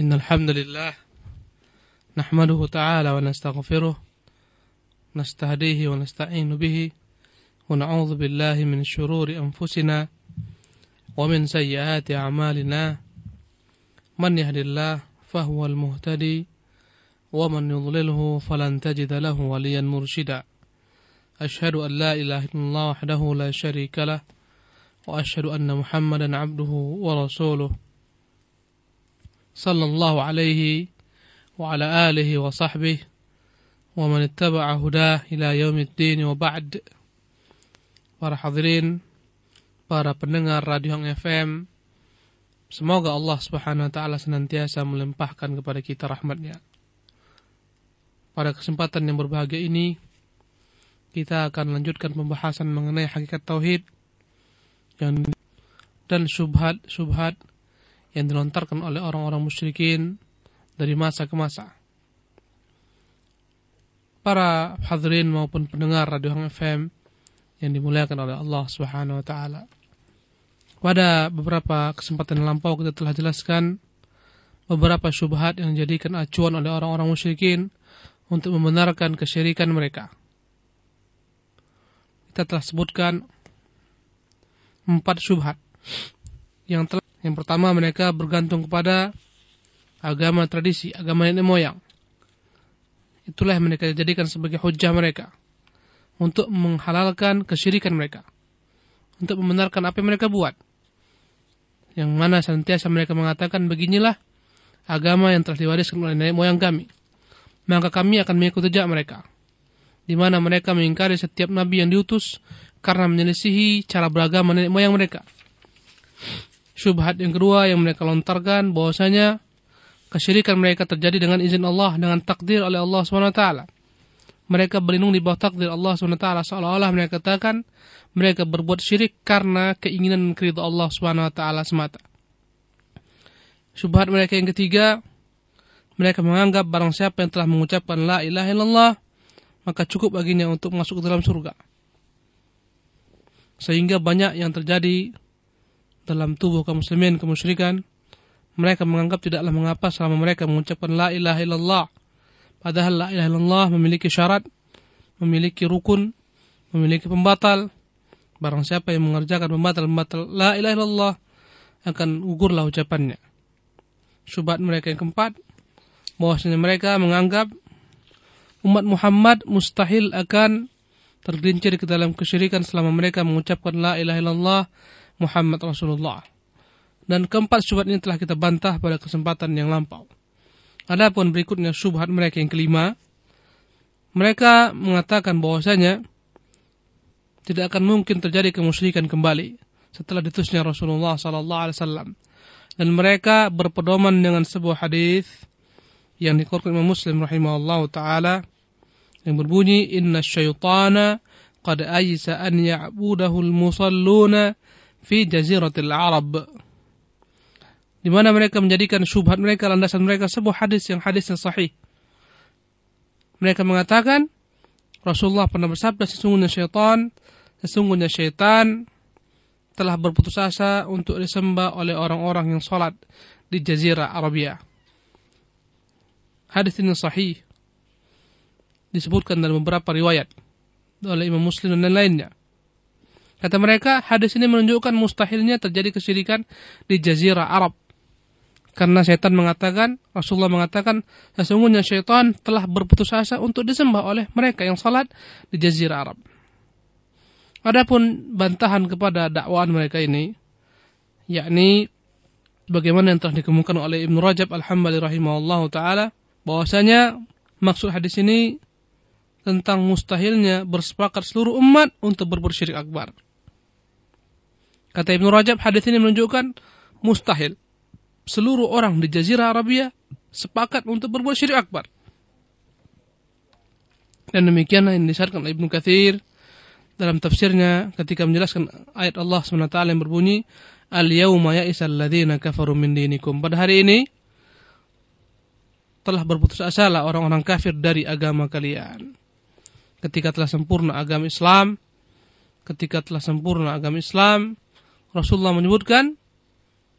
إن الحمد لله نحمده تعالى ونستغفره نستهديه ونستعين به ونعوذ بالله من شرور أنفسنا ومن سيئات أعمالنا. من يهد الله فهو المهتدي ومن يضلله فلن تجد له وليا مرشدا. أشهد أن لا إله إلا الله وحده لا شريك له وأشهد أن محمدا عبده ورسوله. صلى الله عليه وعلى آله وصحبه ومن اتبع هداه إلى يوم الدين وبعد para hadirin para pendengar Radio Hang FM semoga Allah Subhanahu wa taala senantiasa melimpahkan kepada kita rahmatnya pada kesempatan yang berbahagia ini kita akan lanjutkan pembahasan mengenai hakikat tauhid yang dan subhat-subhat yang dilontarkan oleh orang-orang musyrikin dari masa ke masa. Para hadirin maupun pendengar Radio Hang FM yang dimuliakan oleh Allah Subhanahu wa taala. Pada beberapa kesempatan lampau kita telah jelaskan beberapa syubhat yang dijadikan acuan oleh orang-orang musyrikin untuk membenarkan kesyirikan mereka. Kita telah sebutkan empat syubhat yang telah yang pertama mereka bergantung kepada agama tradisi, agama nenek moyang. Itulah yang mereka jadikan sebagai hujah mereka untuk menghalalkan kesyirikan mereka. Untuk membenarkan apa yang mereka buat. Yang mana senantiasa mereka mengatakan beginilah agama yang telah diwariskan oleh nenek moyang kami. Maka kami akan mengikuti jejak mereka. Di mana mereka mengingkari setiap nabi yang diutus karena menyelisihi cara beragama nenek moyang mereka syubhat yang kedua yang mereka lontarkan bahwasanya kesyirikan mereka terjadi dengan izin Allah dengan takdir oleh Allah SWT. Mereka berlindung di bawah takdir Allah SWT seolah-olah mereka katakan mereka berbuat syirik karena keinginan keridha Allah SWT semata. Syubhat mereka yang ketiga, mereka menganggap barang siapa yang telah mengucapkan la ilaha illallah maka cukup baginya untuk masuk ke dalam surga. Sehingga banyak yang terjadi dalam tubuh kaum muslimin kemusyrikan mereka menganggap tidaklah mengapa selama mereka mengucapkan la ilaha illallah padahal la ilaha illallah memiliki syarat memiliki rukun memiliki pembatal. Barang siapa yang mengerjakan pembatal-pembatal la ilaha illallah akan gugurlah ucapannya. Syubhat mereka yang keempat bahwasanya mereka menganggap umat Muhammad mustahil akan tergelincir ke dalam kesyirikan selama mereka mengucapkan la ilaha illallah Muhammad Rasulullah. Dan keempat syubhat ini telah kita bantah pada kesempatan yang lampau. Adapun berikutnya syubhat mereka yang kelima, mereka mengatakan bahwasanya tidak akan mungkin terjadi kemusyrikan kembali setelah ditusnya Rasulullah sallallahu alaihi wasallam. Dan mereka berpedoman dengan sebuah hadis yang dikeluarkan Imam Muslim rahimahullah taala yang berbunyi inna syaitana qad aysa an ya'budahu al-musalluna fi jaziratil Arab di mana mereka menjadikan syubhat mereka landasan mereka sebuah hadis yang hadis yang sahih. Mereka mengatakan Rasulullah pernah bersabda sesungguhnya syaitan sesungguhnya syaitan telah berputus asa untuk disembah oleh orang-orang yang salat di jazirah Arabia. Hadis ini sahih disebutkan dalam beberapa riwayat oleh Imam Muslim dan lain-lainnya. Kata mereka, hadis ini menunjukkan mustahilnya terjadi kesyirikan di jazirah Arab. Karena syaitan mengatakan, Rasulullah mengatakan, sesungguhnya syaitan telah berputus asa untuk disembah oleh mereka yang salat di jazirah Arab. Adapun bantahan kepada dakwaan mereka ini, yakni bagaimana yang telah dikemukakan oleh Ibnu Rajab Al-Hambali rahimahullah taala bahwasanya maksud hadis ini tentang mustahilnya bersepakat seluruh umat untuk berbuat syirik akbar. Kata Ibnu Rajab, hadis ini menunjukkan mustahil seluruh orang di Jazirah Arabia sepakat untuk berbuat syirik akbar. Dan demikianlah yang disyaratkan oleh Ibnu Kathir dalam tafsirnya ketika menjelaskan ayat Allah SWT yang berbunyi Al-yawma ya'isal ladhina kafaru min dinikum. Pada hari ini telah berputus asa lah orang-orang kafir dari agama kalian. Ketika telah sempurna agama Islam, ketika telah sempurna agama Islam, Rasulullah menyebutkan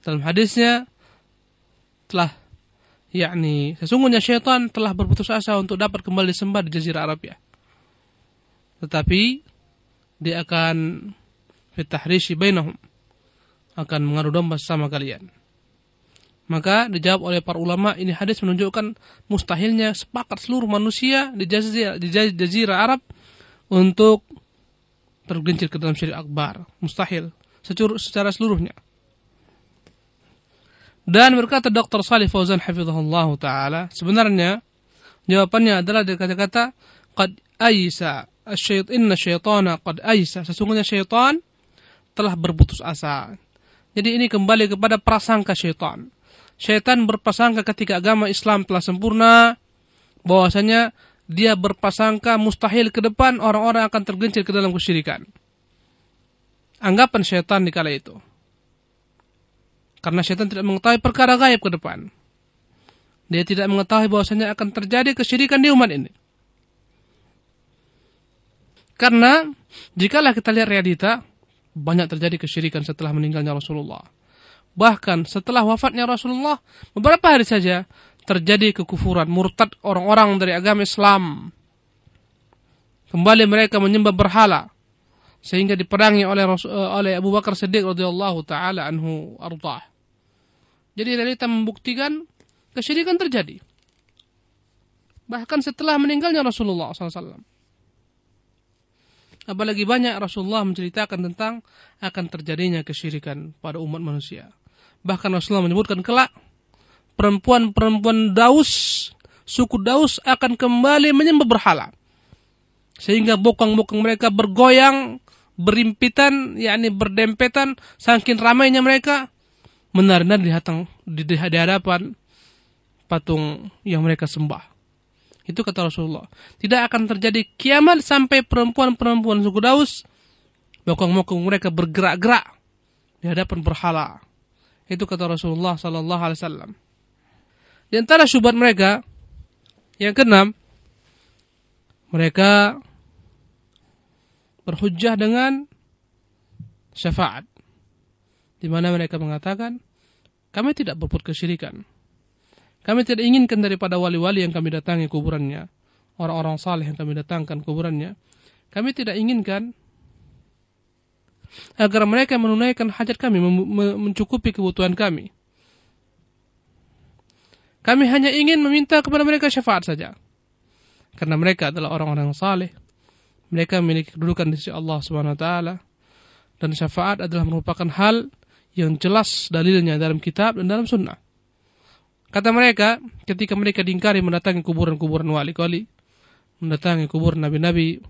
dalam hadisnya telah yakni sesungguhnya syaitan telah berputus asa untuk dapat kembali disembah di jazirah Arab ya. Tetapi dia akan fitahrishi bainahum akan mengadu domba sama kalian. Maka dijawab oleh para ulama ini hadis menunjukkan mustahilnya sepakat seluruh manusia di jazirah, Arab untuk tergelincir ke dalam syirik akbar. Mustahil secara seluruhnya. Dan berkata Dr. Salih Fauzan hafizahullah taala, sebenarnya jawabannya adalah dari kata-kata qad aisa asyait inna syaitana qad aisa sesungguhnya syaitan telah berputus asa. Jadi ini kembali kepada prasangka syaitan. Syaitan berprasangka ketika agama Islam telah sempurna bahwasanya dia berprasangka mustahil ke depan orang-orang akan tergelincir ke dalam kesyirikan. Anggapan syaitan di kala itu. Karena syaitan tidak mengetahui perkara gaib ke depan. Dia tidak mengetahui bahwasanya akan terjadi kesyirikan di umat ini. Karena jikalah kita lihat realita, banyak terjadi kesyirikan setelah meninggalnya Rasulullah. Bahkan setelah wafatnya Rasulullah, beberapa hari saja terjadi kekufuran, murtad orang-orang dari agama Islam. Kembali mereka menyembah berhala sehingga diperangi oleh oleh Abu Bakar Siddiq radhiyallahu taala anhu ardhah. Jadi realita membuktikan kesyirikan terjadi. Bahkan setelah meninggalnya Rasulullah SAW. Apalagi banyak Rasulullah menceritakan tentang akan terjadinya kesyirikan pada umat manusia. Bahkan Rasulullah menyebutkan kelak perempuan-perempuan Daus, suku Daus akan kembali menyembah berhala. Sehingga bokong-bokong mereka bergoyang, berimpitan, yakni berdempetan, saking ramainya mereka, menar-nar di, di, di hadapan patung yang mereka sembah. Itu kata Rasulullah. Tidak akan terjadi kiamat sampai perempuan-perempuan suku Daus bokong-bokong mereka bergerak-gerak di hadapan berhala. Itu kata Rasulullah sallallahu alaihi wasallam. Di antara syubhat mereka yang keenam mereka berhujjah dengan syafaat di mana mereka mengatakan kami tidak berbuat kesyirikan. Kami tidak inginkan daripada wali-wali yang kami datangi kuburannya, orang-orang saleh yang kami datangkan kuburannya. Kami tidak inginkan agar mereka menunaikan hajat kami, mencukupi kebutuhan kami. Kami hanya ingin meminta kepada mereka syafaat saja. Karena mereka adalah orang-orang saleh. Mereka memiliki kedudukan di sisi Allah Subhanahu wa taala dan syafaat adalah merupakan hal yang jelas dalilnya dalam kitab dan dalam sunnah. Kata mereka, ketika mereka diingkari mendatangi kuburan-kuburan wali-wali, mendatangi kuburan nabi-nabi,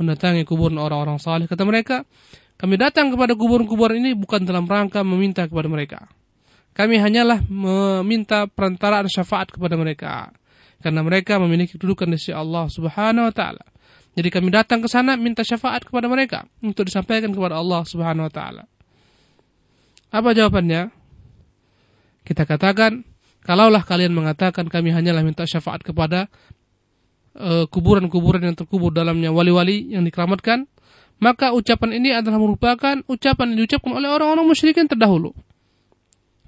mendatangi kuburan orang-orang saleh, kata mereka, kami datang kepada kuburan-kuburan ini bukan dalam rangka meminta kepada mereka. Kami hanyalah meminta perantaraan syafaat kepada mereka. Karena mereka memiliki kedudukan di sisi Allah subhanahu wa ta'ala. Jadi kami datang ke sana minta syafaat kepada mereka untuk disampaikan kepada Allah subhanahu wa ta'ala. Apa jawabannya? Kita katakan, kalaulah kalian mengatakan kami hanyalah minta syafaat kepada eh, kuburan-kuburan uh, yang terkubur dalamnya wali-wali yang dikeramatkan, maka ucapan ini adalah merupakan ucapan yang diucapkan oleh orang-orang musyrikin terdahulu.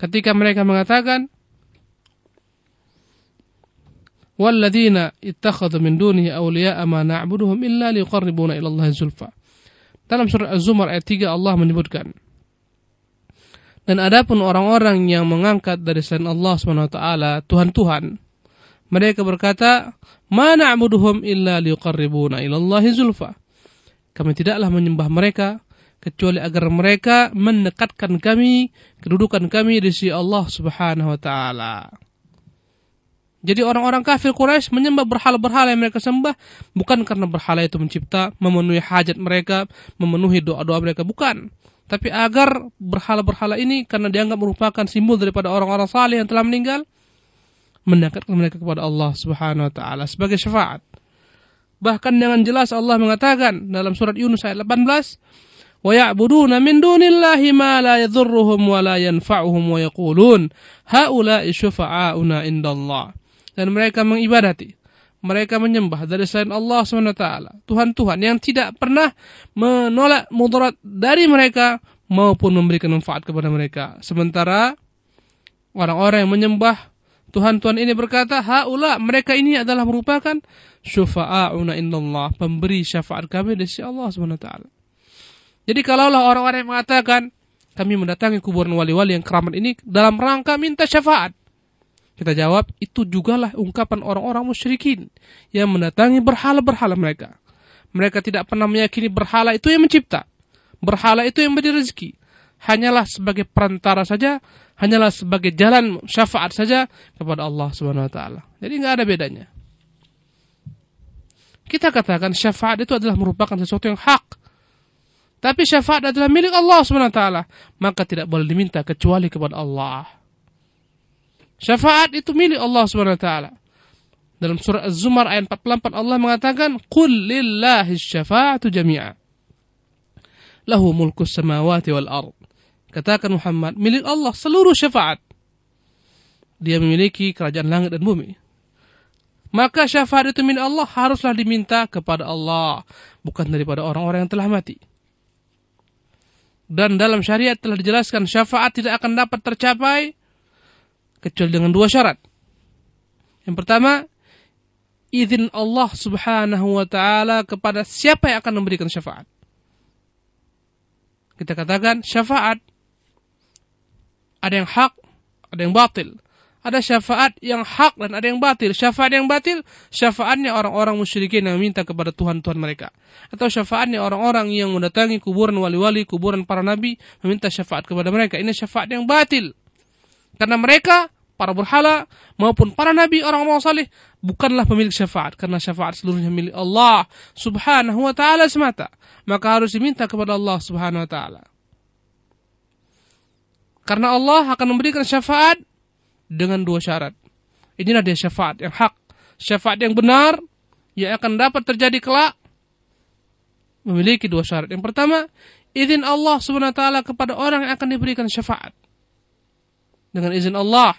Ketika mereka mengatakan, وَالَّذِينَ اتَّخَذُوا مِنْ دُونِهِ أَوْلِيَاءَ مَا نَعْبُدُهُمْ إِلَّا لِيُقَرِّبُونَ إِلَى اللَّهِ زُلْفَى Dalam surat Az-Zumar ayat 3 Allah menyebutkan, dan adapun orang-orang yang mengangkat dari selain Allah SWT, Tuhan-Tuhan, mereka berkata, "Mana na'buduhum illa liqarribuna ilallahi zulfa." kami tidaklah menyembah mereka kecuali agar mereka mendekatkan kami kedudukan kami di sisi Allah Subhanahu wa taala. Jadi orang-orang kafir Quraisy menyembah berhala-berhala yang mereka sembah bukan karena berhala itu mencipta, memenuhi hajat mereka, memenuhi doa-doa mereka, bukan tapi agar berhala-berhala ini karena dianggap merupakan simbol daripada orang-orang saleh yang telah meninggal mendekatkan mereka kepada Allah Subhanahu wa taala sebagai syafaat. Bahkan dengan jelas Allah mengatakan dalam surat Yunus ayat 18, "Wa ya'buduna min dunillahi ma la yadhurruhum wa la yanfa'uhum wa yaqulun haula'i syufa'auna indallah." Dan mereka mengibadati mereka menyembah dari selain Allah SWT. Tuhan-Tuhan yang tidak pernah menolak mudarat dari mereka maupun memberikan manfaat kepada mereka. Sementara orang-orang yang menyembah Tuhan-Tuhan ini berkata, haula mereka ini adalah merupakan syufa'auna indallah, pemberi syafaat kami di sisi Allah Subhanahu taala. Jadi kalaulah orang-orang yang mengatakan kami mendatangi kuburan wali-wali yang keramat ini dalam rangka minta syafaat. Kita jawab, itu jugalah ungkapan orang-orang musyrikin yang mendatangi berhala-berhala mereka. Mereka tidak pernah meyakini berhala itu yang mencipta. Berhala itu yang memberi rezeki. Hanyalah sebagai perantara saja, hanyalah sebagai jalan syafaat saja kepada Allah Subhanahu wa taala. Jadi nggak ada bedanya. Kita katakan syafaat itu adalah merupakan sesuatu yang hak. Tapi syafaat adalah milik Allah taala, maka tidak boleh diminta kecuali kepada Allah. Syafaat itu milik Allah taala. Dalam surah Az-Zumar ayat 44 Allah mengatakan, "Qul lillahi syafa'atu jami'a." Lahu mulku samawati wal ard. Katakan Muhammad, milik Allah seluruh syafaat. Dia memiliki kerajaan langit dan bumi. Maka syafaat itu milik Allah haruslah diminta kepada Allah, bukan daripada orang-orang yang telah mati. Dan dalam syariat telah dijelaskan syafaat tidak akan dapat tercapai kecuali dengan dua syarat. Yang pertama, izin Allah Subhanahu wa taala kepada siapa yang akan memberikan syafaat. Kita katakan syafaat ada yang hak, ada yang batil. Ada syafaat yang hak dan ada yang batil. Syafaat yang batil, syafaatnya orang-orang musyrikin yang meminta kepada Tuhan-Tuhan mereka. Atau syafaatnya orang-orang yang mendatangi kuburan wali-wali, kuburan para nabi, meminta syafaat kepada mereka. Ini syafaat yang batil. Karena mereka, para berhala, maupun para nabi, orang-orang saleh, bukanlah pemilik syafaat. Karena syafaat seluruhnya milik Allah subhanahu wa ta'ala semata. Maka harus diminta kepada Allah subhanahu wa ta'ala. Karena Allah akan memberikan syafaat dengan dua syarat. Inilah dia syafaat yang hak. Syafaat yang benar yang akan dapat terjadi kelak memiliki dua syarat. Yang pertama, izin Allah taala kepada orang yang akan diberikan syafaat dengan izin Allah.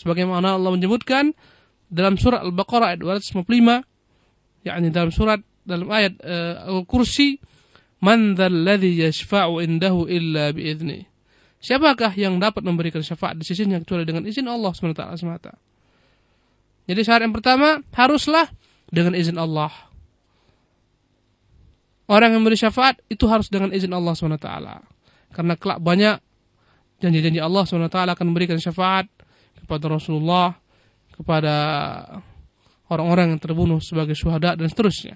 Sebagaimana Allah menyebutkan dalam surat Al-Baqarah ayat 255, yakni dalam surat dalam ayat uh, Al-Kursi, "Man dzalladzi yashfa'u indahu illa bi'idznih." Siapakah yang dapat memberikan syafaat di sisinya kecuali dengan izin Allah SWT semata. Jadi syarat yang pertama haruslah dengan izin Allah. Orang yang memberi syafaat itu harus dengan izin Allah SWT. Karena kelak banyak janji-janji Allah SWT akan memberikan syafaat kepada Rasulullah, kepada orang-orang yang terbunuh sebagai syuhada dan seterusnya.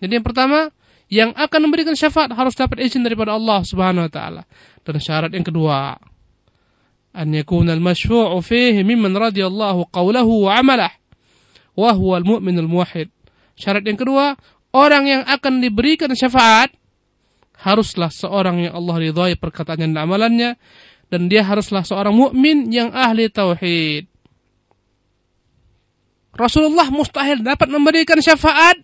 Jadi yang pertama, yang akan memberikan syafaat harus dapat izin daripada Allah Subhanahu wa taala. Dan syarat yang kedua, an yakuna al-masyfu'u fihi mimman radiyallahu qawlahu wa 'amalah wa huwa al-mu'min al-muwahhid. Syarat yang kedua, orang yang akan diberikan syafaat haruslah seorang yang Allah ridhai perkataannya dan amalannya dan dia haruslah seorang mukmin yang ahli tauhid. Rasulullah mustahil dapat memberikan syafaat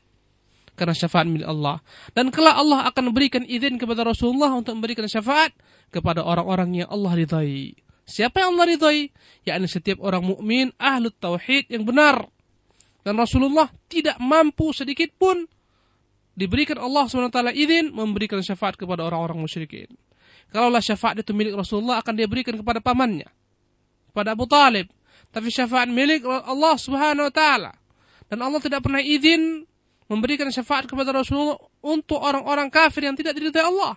karena syafaat milik Allah. Dan kelak Allah akan memberikan izin kepada Rasulullah untuk memberikan syafaat kepada orang-orang yang Allah ridhai. Siapa yang Allah ridhai? Yakni setiap orang mukmin ahlu tauhid yang benar. Dan Rasulullah tidak mampu sedikit pun diberikan Allah SWT izin memberikan syafaat kepada orang-orang musyrikin. Kalaulah syafaat itu milik Rasulullah akan dia berikan kepada pamannya, pada Abu Talib. Tapi syafaat milik Allah Subhanahu wa taala. Dan Allah tidak pernah izin memberikan syafaat kepada Rasulullah untuk orang-orang kafir yang tidak diridhai Allah.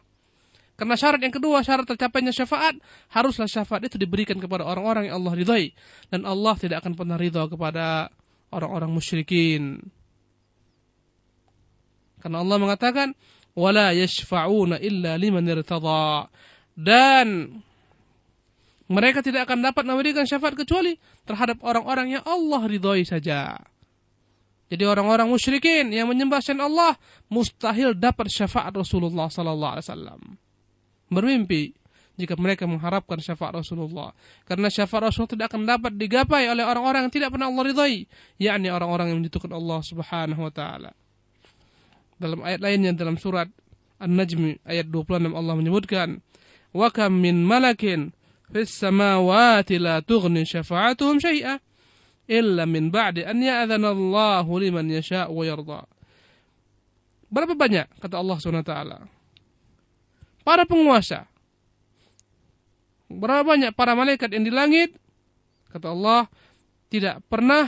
Karena syarat yang kedua, syarat tercapainya syafaat, haruslah syafaat itu diberikan kepada orang-orang yang Allah ridhai. Dan Allah tidak akan pernah ridha kepada orang-orang musyrikin. Karena Allah mengatakan, yashfa'una illa liman irtada. Dan mereka tidak akan dapat memberikan syafaat kecuali terhadap orang-orang yang Allah ridhoi saja. Jadi orang-orang musyrikin yang menyembah selain Allah mustahil dapat syafaat Rasulullah sallallahu alaihi wasallam. Bermimpi jika mereka mengharapkan syafaat Rasulullah. Karena syafaat Rasulullah tidak akan dapat digapai oleh orang-orang yang tidak pernah Allah ridhai, yakni orang-orang yang menjatuhkan Allah Subhanahu wa taala. Dalam ayat lainnya dalam surat An-Najm ayat 26 Allah menyebutkan, "Wa kam min malakin fis samawati la tughni syafa'atuhum syai'a illa min ba'di an ya'dhana Allahu liman yasha' wa yarda." Berapa banyak kata Allah SWT para penguasa Berapa banyak para malaikat yang di langit Kata Allah, tidak pernah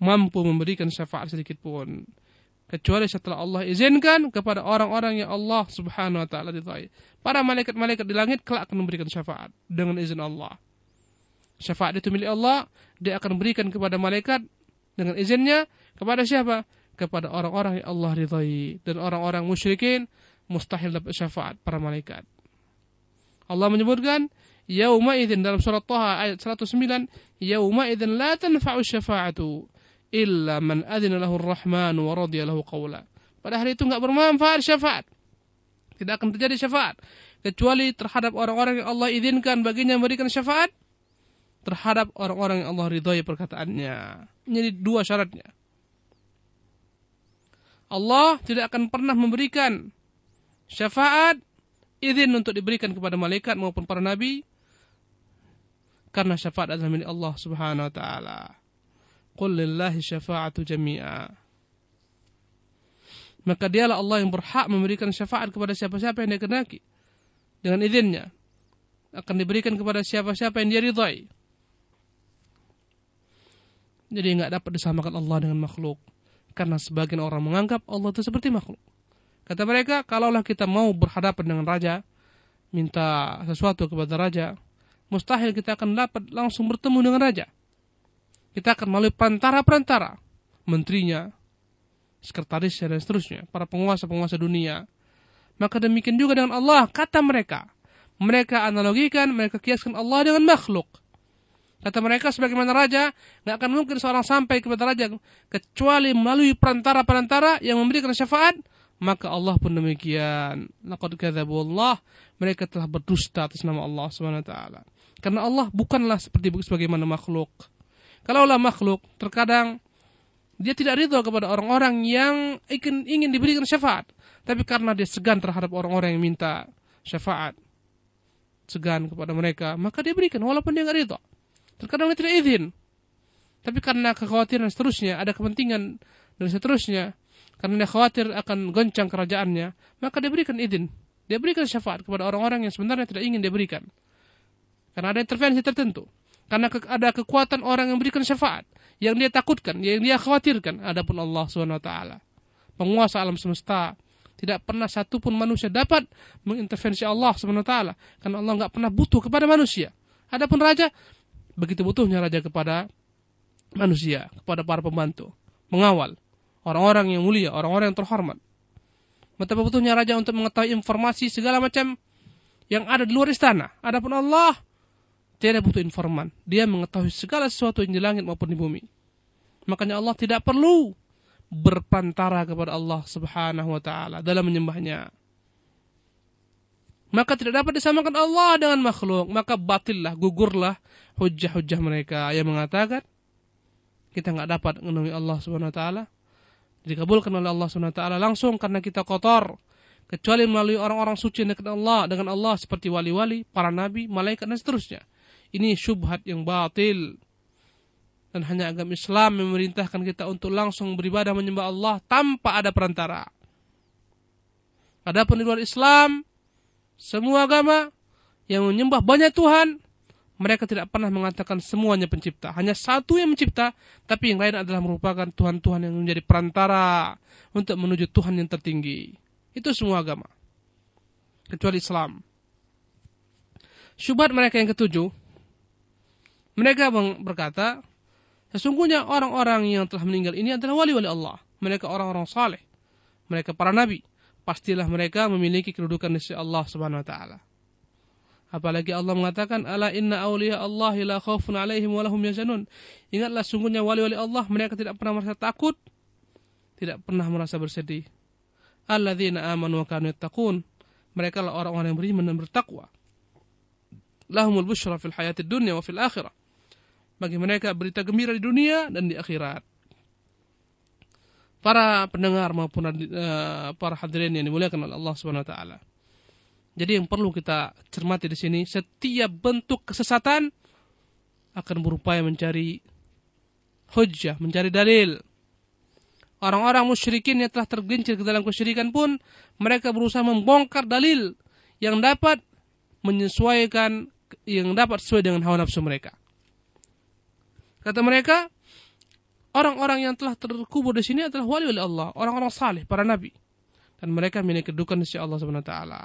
mampu memberikan syafaat sedikit pun kecuali setelah Allah izinkan kepada orang-orang yang Allah Subhanahu wa taala ridhai. Para malaikat-malaikat di langit kelak akan memberikan syafaat dengan izin Allah. Syafaat itu milik Allah, dia akan berikan kepada malaikat dengan izinnya kepada siapa? Kepada orang-orang yang Allah ridhai dan orang-orang musyrikin mustahil dapat syafaat para malaikat. Allah menyebutkan yauma idzin dalam surat Thaha ayat 109 yauma idzin la tanfa'u syafa'atu illa man adzina lahu ar-rahman wa radiya lahu qawla. Pada hari itu enggak bermanfaat syafaat. Tidak akan terjadi syafaat kecuali terhadap orang-orang yang Allah izinkan baginya memberikan syafaat terhadap orang-orang yang Allah ridhoi perkataannya. Ini dua syaratnya. Allah tidak akan pernah memberikan syafaat izin untuk diberikan kepada malaikat maupun para nabi karena syafaat adalah milik Allah Subhanahu wa taala. Qul lillahi syafa'atu jami'a. Maka dialah Allah yang berhak memberikan syafaat kepada siapa-siapa yang dia kenaki dengan izinnya. Akan diberikan kepada siapa-siapa yang dia ridhai. Jadi nggak dapat disamakan Allah dengan makhluk. Karena sebagian orang menganggap Allah itu seperti makhluk. Kata mereka, kalaulah kita mau berhadapan dengan raja, minta sesuatu kepada raja, mustahil kita akan dapat langsung bertemu dengan raja. Kita akan melalui perantara-perantara, menterinya, sekretarisnya, dan seterusnya, para penguasa-penguasa dunia. Maka demikian juga dengan Allah, kata mereka. Mereka analogikan, mereka kiaskan Allah dengan makhluk. Kata mereka sebagaimana raja, nggak akan mungkin seorang sampai kepada raja kecuali melalui perantara-perantara yang memberikan syafaat, maka Allah pun demikian. Laqad kadzabu Allah, mereka telah berdusta atas nama Allah Subhanahu wa taala. Karena Allah bukanlah seperti sebagaimana makhluk. Kalaulah makhluk, terkadang dia tidak ridho kepada orang-orang yang ingin, ingin diberikan syafaat. Tapi karena dia segan terhadap orang-orang yang minta syafaat, segan kepada mereka, maka dia berikan walaupun dia nggak ridho. Terkadang dia tidak izin. Tapi karena kekhawatiran dan seterusnya, ada kepentingan dan seterusnya, karena dia khawatir akan goncang kerajaannya, maka dia berikan izin. Dia berikan syafaat kepada orang-orang yang sebenarnya tidak ingin dia berikan. Karena ada intervensi tertentu. Karena ada kekuatan orang yang berikan syafaat. Yang dia takutkan, yang dia khawatirkan. Adapun Allah SWT. Penguasa alam semesta. Tidak pernah satu pun manusia dapat mengintervensi Allah SWT. Karena Allah nggak pernah butuh kepada manusia. Adapun raja, begitu butuhnya raja kepada manusia. Kepada para pembantu. Mengawal. Orang-orang yang mulia, orang-orang yang terhormat. Betapa butuhnya raja untuk mengetahui informasi segala macam yang ada di luar istana. Adapun Allah tidak butuh informan. Dia mengetahui segala sesuatu yang di langit maupun di bumi. Makanya Allah tidak perlu berpantara kepada Allah Subhanahu wa taala dalam menyembahnya. Maka tidak dapat disamakan Allah dengan makhluk, maka batillah, gugurlah hujah-hujah mereka yang mengatakan kita nggak dapat menemui Allah Subhanahu wa taala. Dikabulkan oleh Allah Subhanahu wa taala langsung karena kita kotor, kecuali melalui orang-orang suci dengan Allah dengan Allah seperti wali-wali, para nabi, malaikat dan seterusnya. Ini syubhat yang batil. Dan hanya agama Islam memerintahkan kita untuk langsung beribadah menyembah Allah tanpa ada perantara. Adapun di luar Islam, semua agama yang menyembah banyak Tuhan, mereka tidak pernah mengatakan semuanya pencipta. Hanya satu yang mencipta, tapi yang lain adalah merupakan Tuhan-Tuhan yang menjadi perantara untuk menuju Tuhan yang tertinggi. Itu semua agama. Kecuali Islam. Syubhat mereka yang ketujuh, mereka berkata, sesungguhnya orang-orang yang telah meninggal ini adalah wali-wali Allah. Mereka orang-orang saleh. Mereka para nabi. Pastilah mereka memiliki kedudukan di sisi Allah Subhanahu wa taala. Apalagi Allah mengatakan ala inna awliya Allah la khaufun alaihim wa lahum yazanun. Ingatlah sungguhnya wali-wali Allah mereka tidak pernah merasa takut, tidak pernah merasa bersedih. Alladzina amanu wa kanu yattaqun. Mereka lah orang-orang yang beriman dan bertakwa. Lahumul busyra fil hayatid dunya wa fil akhirah bagi mereka berita gembira di dunia dan di akhirat. Para pendengar maupun uh, para hadirin yang dimuliakan oleh Allah Subhanahu wa taala. Jadi yang perlu kita cermati di sini, setiap bentuk kesesatan akan berupaya mencari hujjah, mencari dalil. Orang-orang musyrikin yang telah tergelincir ke dalam kesyirikan pun mereka berusaha membongkar dalil yang dapat menyesuaikan yang dapat sesuai dengan hawa nafsu mereka. Kata mereka, orang-orang yang telah terkubur di sini adalah wali wali Allah, orang-orang saleh, para nabi. Dan mereka memiliki kedudukan di sisi Allah Subhanahu wa taala.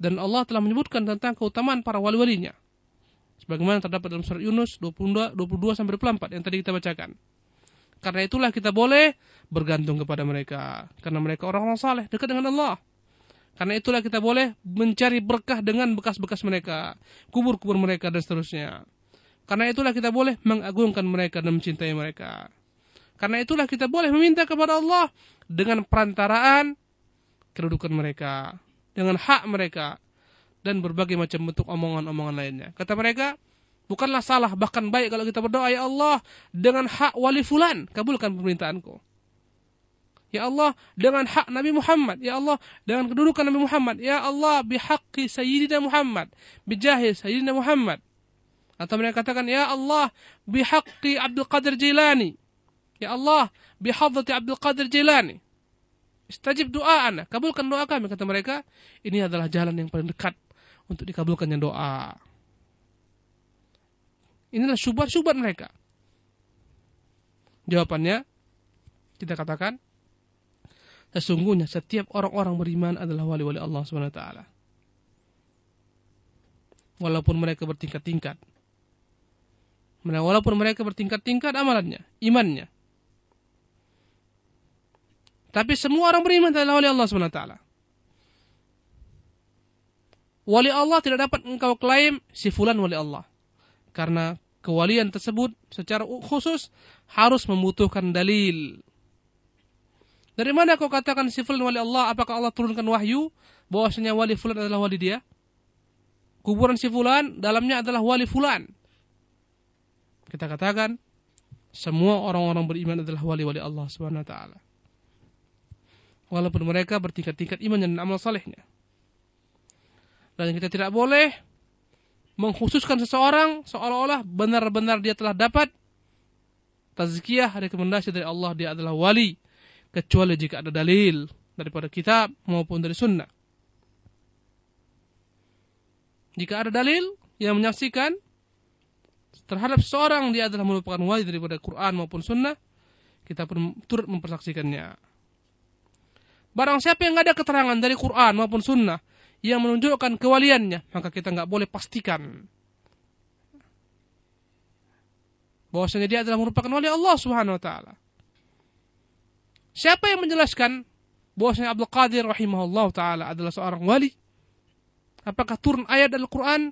Dan Allah telah menyebutkan tentang keutamaan para wali-walinya. Sebagaimana terdapat dalam surat Yunus 22, 22 sampai 24 yang tadi kita bacakan. Karena itulah kita boleh bergantung kepada mereka. Karena mereka orang-orang saleh, dekat dengan Allah. Karena itulah kita boleh mencari berkah dengan bekas-bekas mereka, kubur-kubur mereka dan seterusnya. Karena itulah kita boleh mengagungkan mereka dan mencintai mereka. Karena itulah kita boleh meminta kepada Allah dengan perantaraan kedudukan mereka, dengan hak mereka, dan berbagai macam bentuk omongan-omongan lainnya. Kata mereka, bukanlah salah, bahkan baik kalau kita berdoa, Ya Allah, dengan hak wali fulan, kabulkan permintaanku. Ya Allah, dengan hak Nabi Muhammad. Ya Allah, dengan kedudukan Nabi Muhammad. Ya Allah, bihaqqi Sayyidina Muhammad. Bijahil Sayyidina Muhammad. Atau mereka katakan, Ya Allah, bihaqqi Abdul Qadir Jilani. Ya Allah, bihadzati Abdul Qadir Jilani. Istajib doa anda, kabulkan doa kami. Kata mereka, ini adalah jalan yang paling dekat untuk dikabulkannya doa. Inilah syubhat-syubhat mereka. Jawabannya, kita katakan, Sesungguhnya setiap orang-orang beriman adalah wali-wali Allah SWT. Walaupun mereka bertingkat-tingkat. Walaupun mereka bertingkat-tingkat amalannya, imannya. Tapi semua orang beriman adalah wali Allah SWT. Wali Allah tidak dapat engkau klaim si fulan wali Allah. Karena kewalian tersebut secara khusus harus membutuhkan dalil dari mana kau katakan si fulan wali Allah? Apakah Allah turunkan wahyu bahwasanya wali fulan adalah wali dia? Kuburan si fulan dalamnya adalah wali fulan. Kita katakan semua orang-orang beriman adalah wali-wali Allah Subhanahu wa taala. Walaupun mereka bertingkat-tingkat iman dan amal salehnya. Dan kita tidak boleh mengkhususkan seseorang seolah-olah benar-benar dia telah dapat tazkiyah rekomendasi dari Allah dia adalah wali kecuali jika ada dalil daripada kitab maupun dari sunnah. Jika ada dalil yang menyaksikan terhadap seseorang dia adalah merupakan wali daripada Quran maupun sunnah, kita pun turut mempersaksikannya. Barang siapa yang ada keterangan dari Quran maupun sunnah yang menunjukkan kewaliannya, maka kita nggak boleh pastikan bahwasanya dia adalah merupakan wali Allah Subhanahu wa taala. Siapa yang menjelaskan bahwasanya Abdul Qadir rahimahullah taala adalah seorang wali? Apakah turun ayat Al-Quran?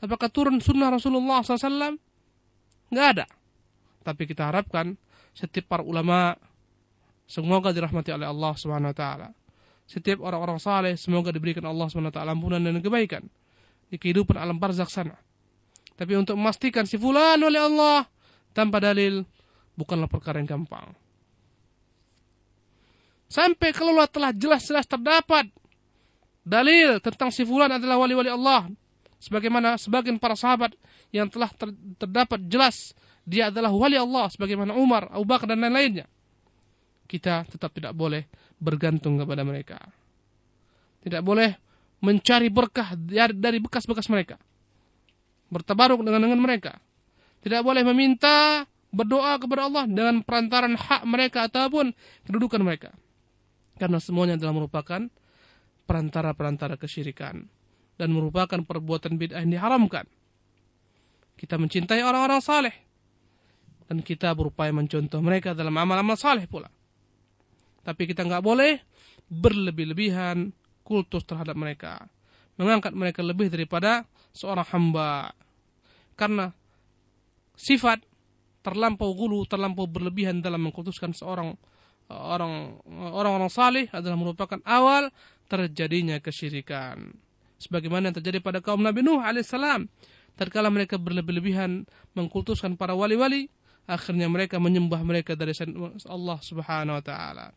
Apakah turun sunnah Rasulullah SAW? Enggak ada. Tapi kita harapkan setiap para ulama semoga dirahmati oleh Allah Subhanahu wa taala. Setiap orang-orang saleh semoga diberikan Allah Subhanahu wa taala ampunan dan kebaikan di kehidupan alam barzakh sana. Tapi untuk memastikan si fulan oleh Allah tanpa dalil bukanlah perkara yang gampang. Sampai kalau telah jelas-jelas terdapat dalil tentang si fulan adalah wali-wali Allah. Sebagaimana sebagian para sahabat yang telah ter, terdapat jelas dia adalah wali Allah. Sebagaimana Umar, Abu Bakar dan lain-lainnya. Kita tetap tidak boleh bergantung kepada mereka. Tidak boleh mencari berkah dari bekas-bekas mereka. Bertabaruk dengan dengan mereka. Tidak boleh meminta berdoa kepada Allah dengan perantaran hak mereka ataupun kedudukan mereka. Karena semuanya adalah merupakan perantara-perantara kesyirikan. Dan merupakan perbuatan bid'ah yang diharamkan. Kita mencintai orang-orang saleh. Dan kita berupaya mencontoh mereka dalam amal-amal saleh pula. Tapi kita nggak boleh berlebih-lebihan kultus terhadap mereka. Mengangkat mereka lebih daripada seorang hamba. Karena sifat terlampau gulu, terlampau berlebihan dalam mengkultuskan seorang orang orang-orang salih adalah merupakan awal terjadinya kesyirikan. Sebagaimana yang terjadi pada kaum Nabi Nuh alaihissalam. Tatkala mereka berlebih-lebihan mengkultuskan para wali-wali, akhirnya mereka menyembah mereka dari Allah Subhanahu wa taala.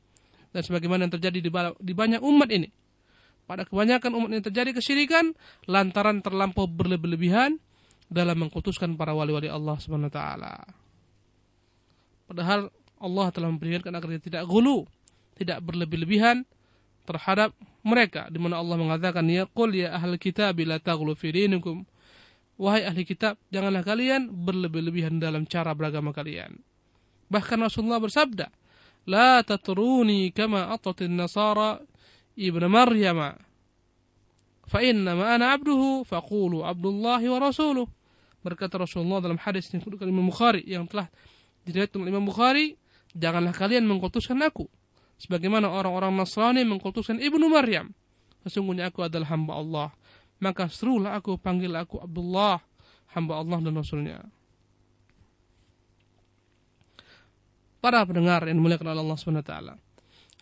Dan sebagaimana yang terjadi di banyak umat ini. Pada kebanyakan umat ini terjadi kesyirikan lantaran terlampau berlebih-lebihan dalam mengkultuskan para wali-wali Allah Subhanahu wa taala. Padahal Allah telah memperingatkan agar tidak gulu, tidak berlebih-lebihan terhadap mereka di mana Allah mengatakan ya qul ya ahlul kitab la taghlu fi dinikum wahai ahli kitab, janganlah kalian berlebih-lebihan dalam cara beragama kalian. Bahkan Rasulullah bersabda, La tatruni kama atatin nasara ibn Maryam. Fa innama ana abduhu faqulu abdullahi wa rasuluh. Berkata Rasulullah dalam hadis yang Imam Bukhari yang telah diriwayatkan oleh Imam Bukhari, janganlah kalian mengkultuskan aku sebagaimana orang-orang Nasrani mengkultuskan Ibnu Maryam. Sesungguhnya aku adalah hamba Allah. Maka serulah aku, panggil aku Abdullah, hamba Allah dan Rasulnya. Para pendengar yang dimuliakan oleh Allah SWT.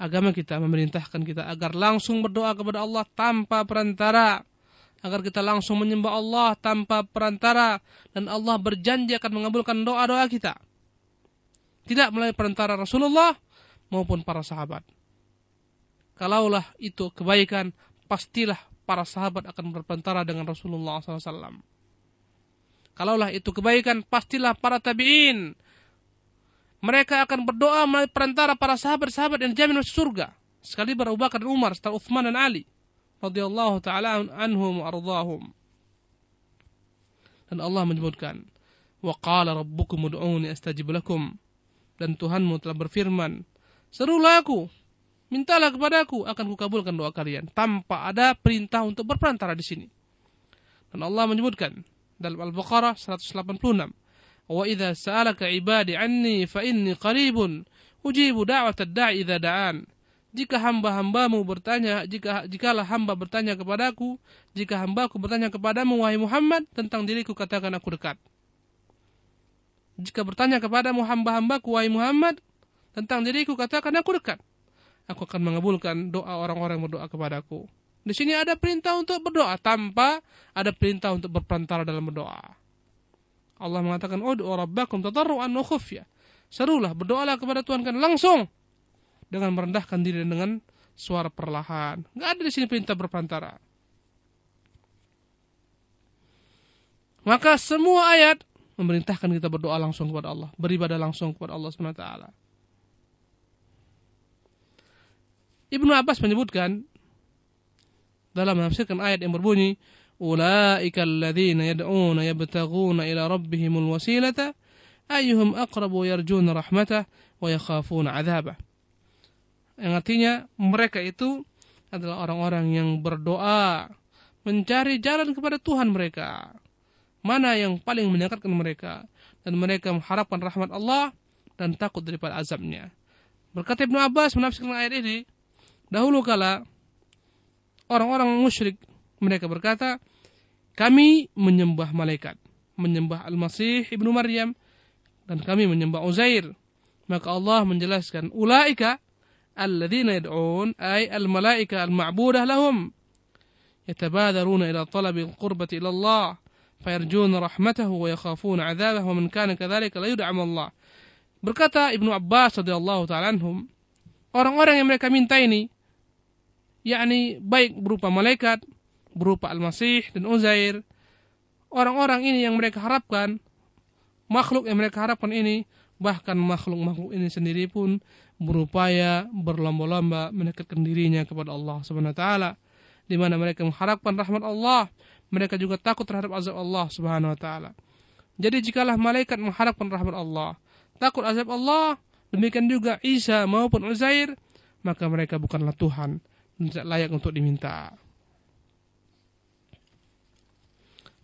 Agama kita memerintahkan kita agar langsung berdoa kepada Allah tanpa perantara. Agar kita langsung menyembah Allah tanpa perantara. Dan Allah berjanji akan mengabulkan doa-doa kita. Tidak melalui perantara Rasulullah maupun para sahabat. Kalaulah itu kebaikan, pastilah para sahabat akan berpentara dengan Rasulullah SAW. Kalaulah itu kebaikan, pastilah para tabi'in mereka akan berdoa melalui perantara para sahabat-sahabat yang dijamin masuk surga. Sekali Bakar dan Umar, setelah Uthman dan Ali. radhiyallahu ta'ala anhum ardhahum. Dan Allah menyebutkan, Wa qala rabbukum ud'uni astajib. Dan Tuhanmu telah berfirman, Serulah aku, mintalah kepadaku, akan kukabulkan doa kalian. Tanpa ada perintah untuk berperantara di sini. Dan Allah menyebutkan dalam Al-Baqarah 186, Wa idza sa'alaka ibadi anni fa inni qaribun ujibu da'watad da'i idza da'an. Jika hamba-hambamu bertanya, jika jikalah hamba bertanya kepadaku, jika hambaku bertanya kepadamu wahai Muhammad tentang diriku katakan aku dekat. Jika bertanya kepadamu hamba-hambaku wahai Muhammad tentang diriku katakan aku dekat. Aku akan mengabulkan doa orang-orang yang berdoa kepadaku. Di sini ada perintah untuk berdoa tanpa ada perintah untuk berperantara dalam berdoa. Allah mengatakan, "Ud'u rabbakum tadarruan wa khufya." Serulah, berdoalah kepada Tuhan kan langsung dengan merendahkan diri dengan suara perlahan. Enggak ada di sini perintah berpantara. Maka semua ayat memerintahkan kita berdoa langsung kepada Allah, beribadah langsung kepada Allah SWT. Ibnu Abbas menyebutkan dalam menafsirkan ayat yang berbunyi ulaika alladzina yad'una yabtaghuna ila rabbihimul wasilata ayyuhum aqrabu yarjuna rahmatah wa yakhafuna 'adzabah. Yang artinya mereka itu adalah orang-orang yang berdoa mencari jalan kepada Tuhan mereka. Mana yang paling mendekatkan mereka dan mereka mengharapkan rahmat Allah dan takut daripada azabnya. Berkata Ibnu Abbas menafsirkan ayat ini, dahulu kala orang-orang musyrik mereka berkata kami menyembah malaikat, menyembah Al-Masih Ibnu Maryam dan kami menyembah Uzair. Maka Allah menjelaskan ulaika alladzina yad'un ay al-malaika al-ma'budah lahum yatabadaruna ila talabi al-qurbati ila Allah fayarjuna rahmatahu wa yakhafuna 'adzabahu wa man kana kadzalika la yud'am Allah. Berkata Ibnu Abbas radhiyallahu taala anhum, orang-orang yang mereka minta ini yakni baik berupa malaikat berupa Al-Masih dan Uzair. Orang-orang ini yang mereka harapkan, makhluk yang mereka harapkan ini, bahkan makhluk-makhluk ini sendiri pun berupaya berlomba-lomba mendekatkan dirinya kepada Allah Subhanahu wa taala di mana mereka mengharapkan rahmat Allah, mereka juga takut terhadap azab Allah Subhanahu wa taala. Jadi jikalah malaikat mengharapkan rahmat Allah, takut azab Allah, demikian juga Isa maupun Uzair, maka mereka bukanlah Tuhan tidak layak untuk diminta.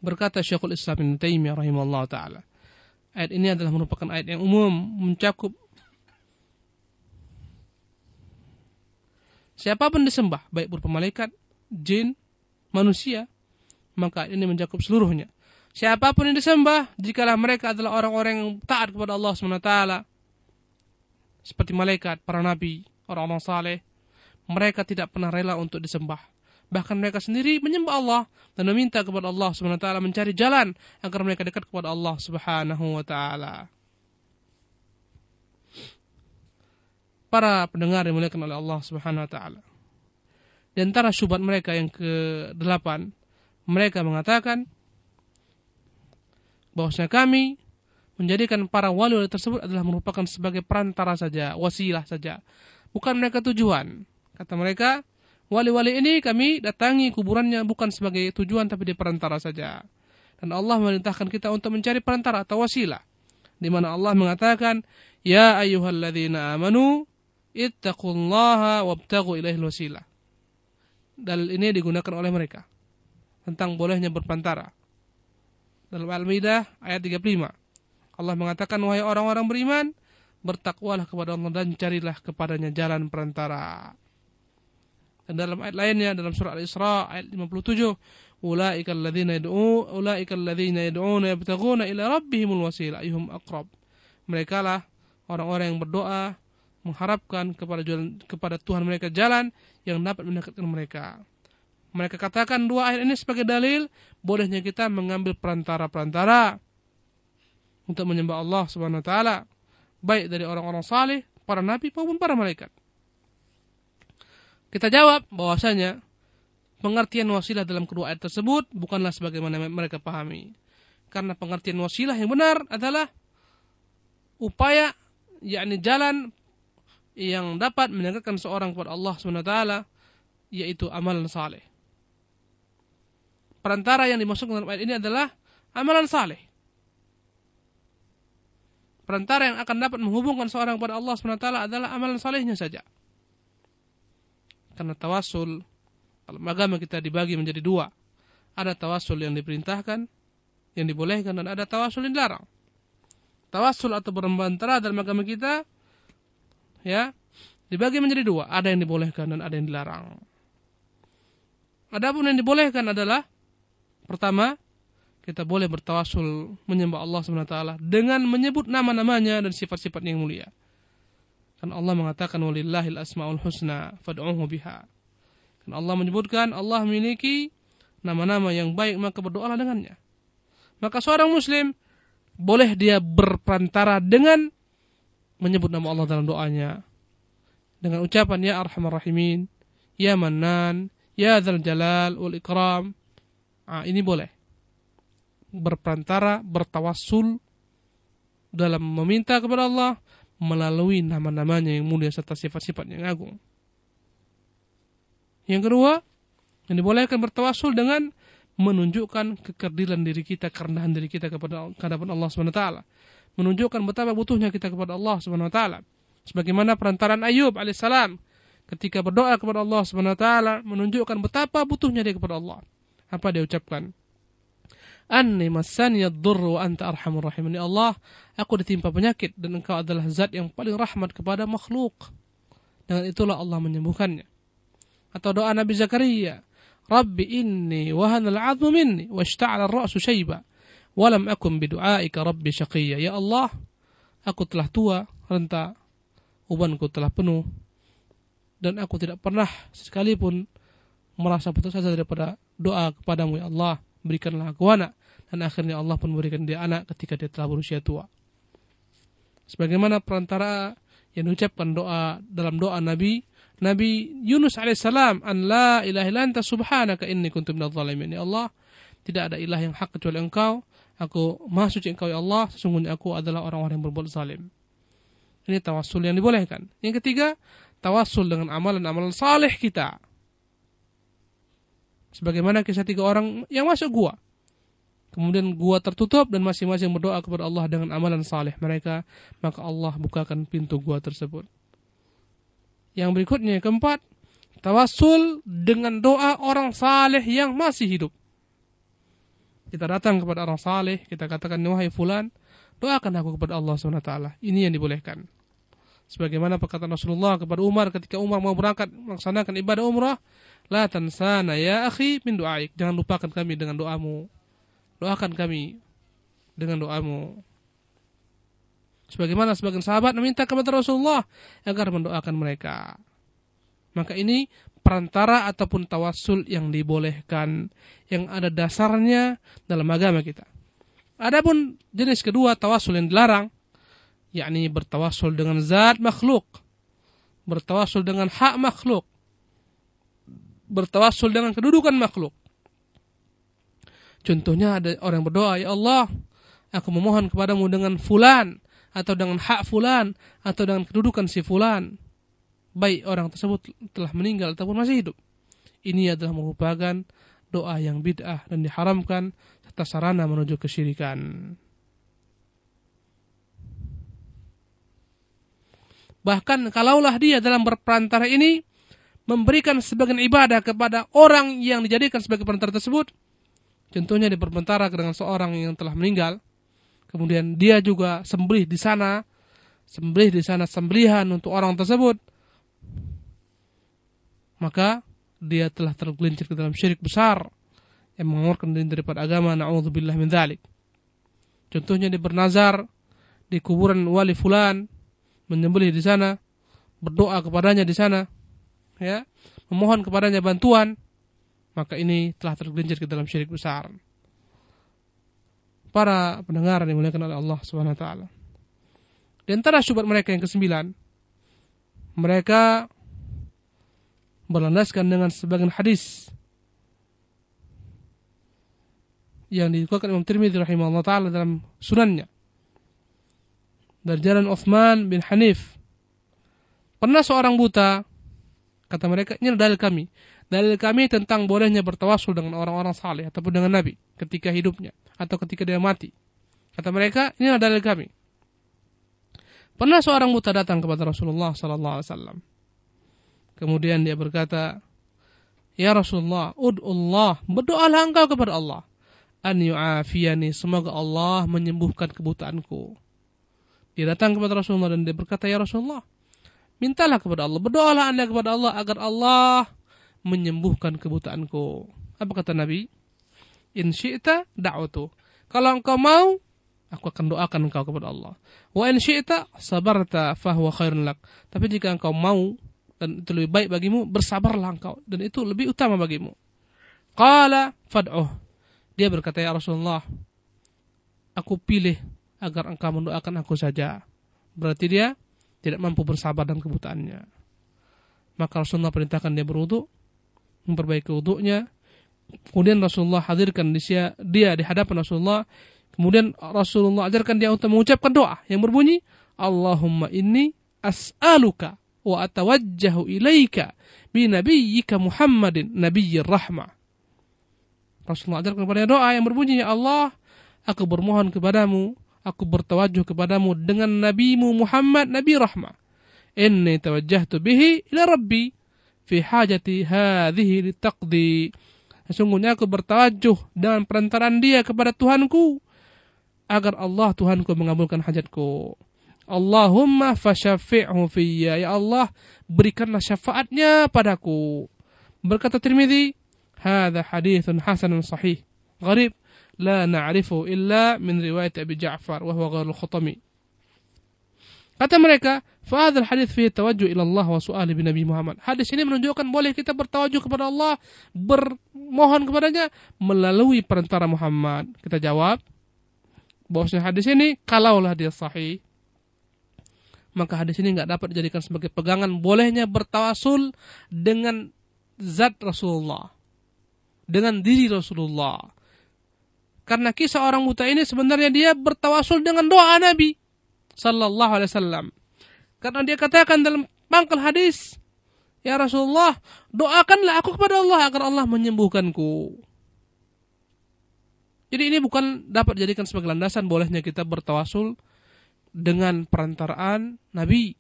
Berkata Syekhul Islam Ibn Taimiyah rahimahullah taala. Ayat ini adalah merupakan ayat yang umum mencakup siapa pun disembah, baik berupa malaikat, jin, manusia, maka ini mencakup seluruhnya. Siapa pun yang disembah, jikalau mereka adalah orang-orang yang taat kepada Allah SWT, seperti malaikat, para nabi, orang-orang saleh, mereka tidak pernah rela untuk disembah bahkan mereka sendiri menyembah Allah dan meminta kepada Allah Subhanahu wa taala mencari jalan agar mereka dekat kepada Allah Subhanahu wa taala. Para pendengar dimuliakan oleh Allah Subhanahu wa taala. Di antara syubhat mereka yang ke-8, mereka mengatakan bahwasanya kami menjadikan para wali-wali tersebut adalah merupakan sebagai perantara saja, wasilah saja, bukan mereka tujuan. Kata mereka, Wali-wali ini kami datangi kuburannya bukan sebagai tujuan tapi di perantara saja. Dan Allah memerintahkan kita untuk mencari perantara atau wasilah. Di mana Allah mengatakan, Ya ayyuhalladzina amanu, ittaqullaha wabtagu ilaihil wasilah. Dalil ini digunakan oleh mereka. Tentang bolehnya berperantara. Dalam Al-Maidah ayat 35. Allah mengatakan, Wahai orang-orang beriman, bertakwalah kepada Allah dan carilah kepadanya jalan perantara. Dan dalam ayat lainnya dalam surah Al-Isra ayat 57, ulaika alladzina yad'u ulaika alladzina yad'una yabtaghuna ila rabbihimul wasilah ayyuhum aqrab. Mereka lah orang-orang yang berdoa mengharapkan kepada jalan, kepada Tuhan mereka jalan yang dapat mendekatkan mereka. Mereka katakan dua ayat ini sebagai dalil bolehnya kita mengambil perantara-perantara untuk menyembah Allah Subhanahu wa taala, baik dari orang-orang saleh, para nabi maupun para malaikat. Kita jawab bahwasanya pengertian wasilah dalam kedua ayat tersebut bukanlah sebagaimana mereka pahami. Karena pengertian wasilah yang benar adalah upaya yakni jalan yang dapat mendekatkan seorang kepada Allah SWT yaitu amalan saleh. Perantara yang dimasukkan dalam ayat ini adalah amalan saleh. Perantara yang akan dapat menghubungkan seorang kepada Allah SWT adalah amalan salehnya saja. Karena tawasul dalam agama kita dibagi menjadi dua. Ada tawasul yang diperintahkan, yang dibolehkan, dan ada tawasul yang dilarang. Tawasul atau berembantara dalam agama kita, ya, dibagi menjadi dua. Ada yang dibolehkan dan ada yang dilarang. Adapun yang dibolehkan adalah, pertama, kita boleh bertawasul menyembah Allah SWT dengan menyebut nama-namanya dan sifat-sifat yang mulia. Kan Allah mengatakan walillahil asmaul husna fad'uhu biha. Dan Allah menyebutkan Allah memiliki nama-nama yang baik maka berdoalah dengannya. Maka seorang muslim boleh dia berperantara dengan menyebut nama Allah dalam doanya. Dengan ucapan ya arhamar rahimin, ya mannan, ya dzal jalal wal ikram. Ah, ini boleh. Berperantara, bertawassul dalam meminta kepada Allah melalui nama-namanya yang mulia serta sifat-sifat yang agung. Yang kedua, yang dibolehkan bertawasul dengan menunjukkan kekerdilan diri kita, kerendahan diri kita kepada hadapan Allah SWT. Menunjukkan betapa butuhnya kita kepada Allah SWT. Sebagaimana perantaran Ayub alaihissalam ketika berdoa kepada Allah SWT menunjukkan betapa butuhnya dia kepada Allah. Apa dia ucapkan? Anni masani wa anta arhamur rahim. Ya Allah, aku ditimpa penyakit dan engkau adalah zat yang paling rahmat kepada makhluk. Dengan itulah Allah menyembuhkannya atau doa Nabi Zakaria Rabbi inni wahanal azmu minni washta'ala ar-ra'su shayba walam akum bidu'aika rabbi syaqiyya ya Allah aku telah tua renta ubanku telah penuh dan aku tidak pernah sekalipun merasa putus asa daripada doa kepadamu ya Allah berikanlah aku anak dan akhirnya Allah pun memberikan dia anak ketika dia telah berusia tua. Sebagaimana perantara yang diucapkan doa dalam doa Nabi Nabi Yunus alaihissalam an la ilaha illa anta subhanaka inni kuntu minadh dhalimin ya Allah tidak ada ilah yang hak kecuali engkau. Aku maha suci engkau ya Allah. Sesungguhnya aku adalah orang-orang yang berbuat zalim. Ini tawassul yang dibolehkan. Yang ketiga tawassul dengan amalan-amalan saleh kita. Sebagaimana kisah tiga orang yang masuk gua kemudian gua tertutup dan masing-masing berdoa kepada Allah dengan amalan saleh mereka maka Allah bukakan pintu gua tersebut yang berikutnya yang keempat, tawasul dengan doa orang saleh yang masih hidup. Kita datang kepada orang saleh, kita katakan wahai fulan, doakan aku kepada Allah SWT. Ini yang dibolehkan. Sebagaimana perkataan Rasulullah kepada Umar ketika Umar mau berangkat melaksanakan ibadah umrah, la tansana ya akhi min doaik. Jangan lupakan kami dengan doamu. Doakan kami dengan doamu. Sebagaimana sebagian sahabat meminta kepada Rasulullah agar mendoakan mereka. Maka ini perantara ataupun tawasul yang dibolehkan yang ada dasarnya dalam agama kita. Adapun jenis kedua tawasul yang dilarang yakni bertawasul dengan zat makhluk, bertawasul dengan hak makhluk, bertawasul dengan kedudukan makhluk. Contohnya ada orang berdoa, "Ya Allah, aku memohon kepadamu dengan fulan atau dengan hak fulan atau dengan kedudukan si fulan baik orang tersebut telah meninggal ataupun masih hidup ini adalah merupakan doa yang bid'ah dan diharamkan serta sarana menuju kesyirikan. Bahkan kalaulah dia dalam berperantara ini memberikan sebagian ibadah kepada orang yang dijadikan sebagai perantara tersebut, contohnya di berperantara dengan seorang yang telah meninggal, kemudian dia juga sembelih di sana, sembelih di sana sembelihan untuk orang tersebut, maka dia telah tergelincir ke dalam syirik besar yang mengeluarkan diri daripada agama. Na'udzubillah min dzalik. Contohnya dia bernazar di kuburan wali fulan menyembelih di sana, berdoa kepadanya di sana, ya, memohon kepadanya bantuan, maka ini telah tergelincir ke dalam syirik besar. Para pendengar yang dimuliakan oleh Allah Subhanahu wa taala. Di antara syubhat mereka yang kesembilan, mereka berlandaskan dengan sebagian hadis yang dikeluarkan Imam Tirmidzi rahimahullah taala dalam sunannya dari jalan Uthman bin Hanif. Pernah seorang buta, kata mereka, ini dalil kami. Dalil kami tentang bolehnya bertawasul dengan orang-orang saleh ataupun dengan Nabi ketika hidupnya atau ketika dia mati. Kata mereka, ini adalah dalil kami. Pernah seorang buta datang kepada Rasulullah sallallahu alaihi wasallam. Kemudian dia berkata, "Ya Rasulullah, ud'ullah, berdoalah engkau kepada Allah an yu'afiyani, semoga Allah menyembuhkan kebutaanku." Dia datang kepada Rasulullah dan dia berkata, Ya Rasulullah, mintalah kepada Allah, berdoalah anda kepada Allah agar Allah menyembuhkan kebutaanku. Apa kata Nabi? In syi'ta da'utu. Kalau engkau mau, aku akan doakan engkau kepada Allah. Wa in syi'ta sabarta fahuwa khairun lak. Tapi jika engkau mau dan itu lebih baik bagimu, bersabarlah engkau dan itu lebih utama bagimu. Qala fad'uh. Dia berkata, Ya Rasulullah, aku pilih agar engkau mendoakan aku saja. Berarti dia tidak mampu bersabar dan kebutaannya. Maka Rasulullah perintahkan dia berwudu, memperbaiki wudunya. Kemudian Rasulullah hadirkan dia, dia di hadapan Rasulullah. Kemudian Rasulullah ajarkan dia untuk mengucapkan doa yang berbunyi, Allahumma inni as'aluka wa atawajjahu ilaika bi nabiyyika Muhammadin nabiyyir rahmah. Rasulullah ajarkan kepada doa yang berbunyi, Ya Allah, aku bermohon kepadamu aku bertawajuh kepadamu dengan nabimu Muhammad nabi rahmah inni tawajjahtu bihi ila rabbi fi hajati hadhihi litaqdi. Sesungguhnya aku bertawajuh dengan perantaraan dia kepada Tuhanku agar Allah Tuhanku mengabulkan hajatku. Allahumma fasyafi'hu fiyya. Ya Allah berikanlah syafaatnya padaku. Berkata Tirmidzi hadza hadithun hasanun sahih. Gharib la na'rifu illa min riwayat Abi Ja'far wa huwa ghairul khutami. Kata mereka, fahadhal hadis fihi tawajjuh ila Allah wa su'ali bi Nabi Muhammad. Hadis ini menunjukkan boleh kita bertawajuh kepada Allah, bermohon kepadanya melalui perantara Muhammad. Kita jawab, bahwasanya hadis ini kalaulah dia sahih, maka hadis ini nggak dapat dijadikan sebagai pegangan bolehnya bertawasul dengan zat Rasulullah, dengan diri Rasulullah, karena kisah orang buta ini sebenarnya dia bertawasul dengan doa Nabi sallallahu alaihi wasallam. Karena dia katakan dalam pangkal hadis, "Ya Rasulullah, doakanlah aku kepada Allah agar Allah menyembuhkanku." Jadi ini bukan dapat dijadikan sebagai landasan bolehnya kita bertawasul dengan perantaraan Nabi,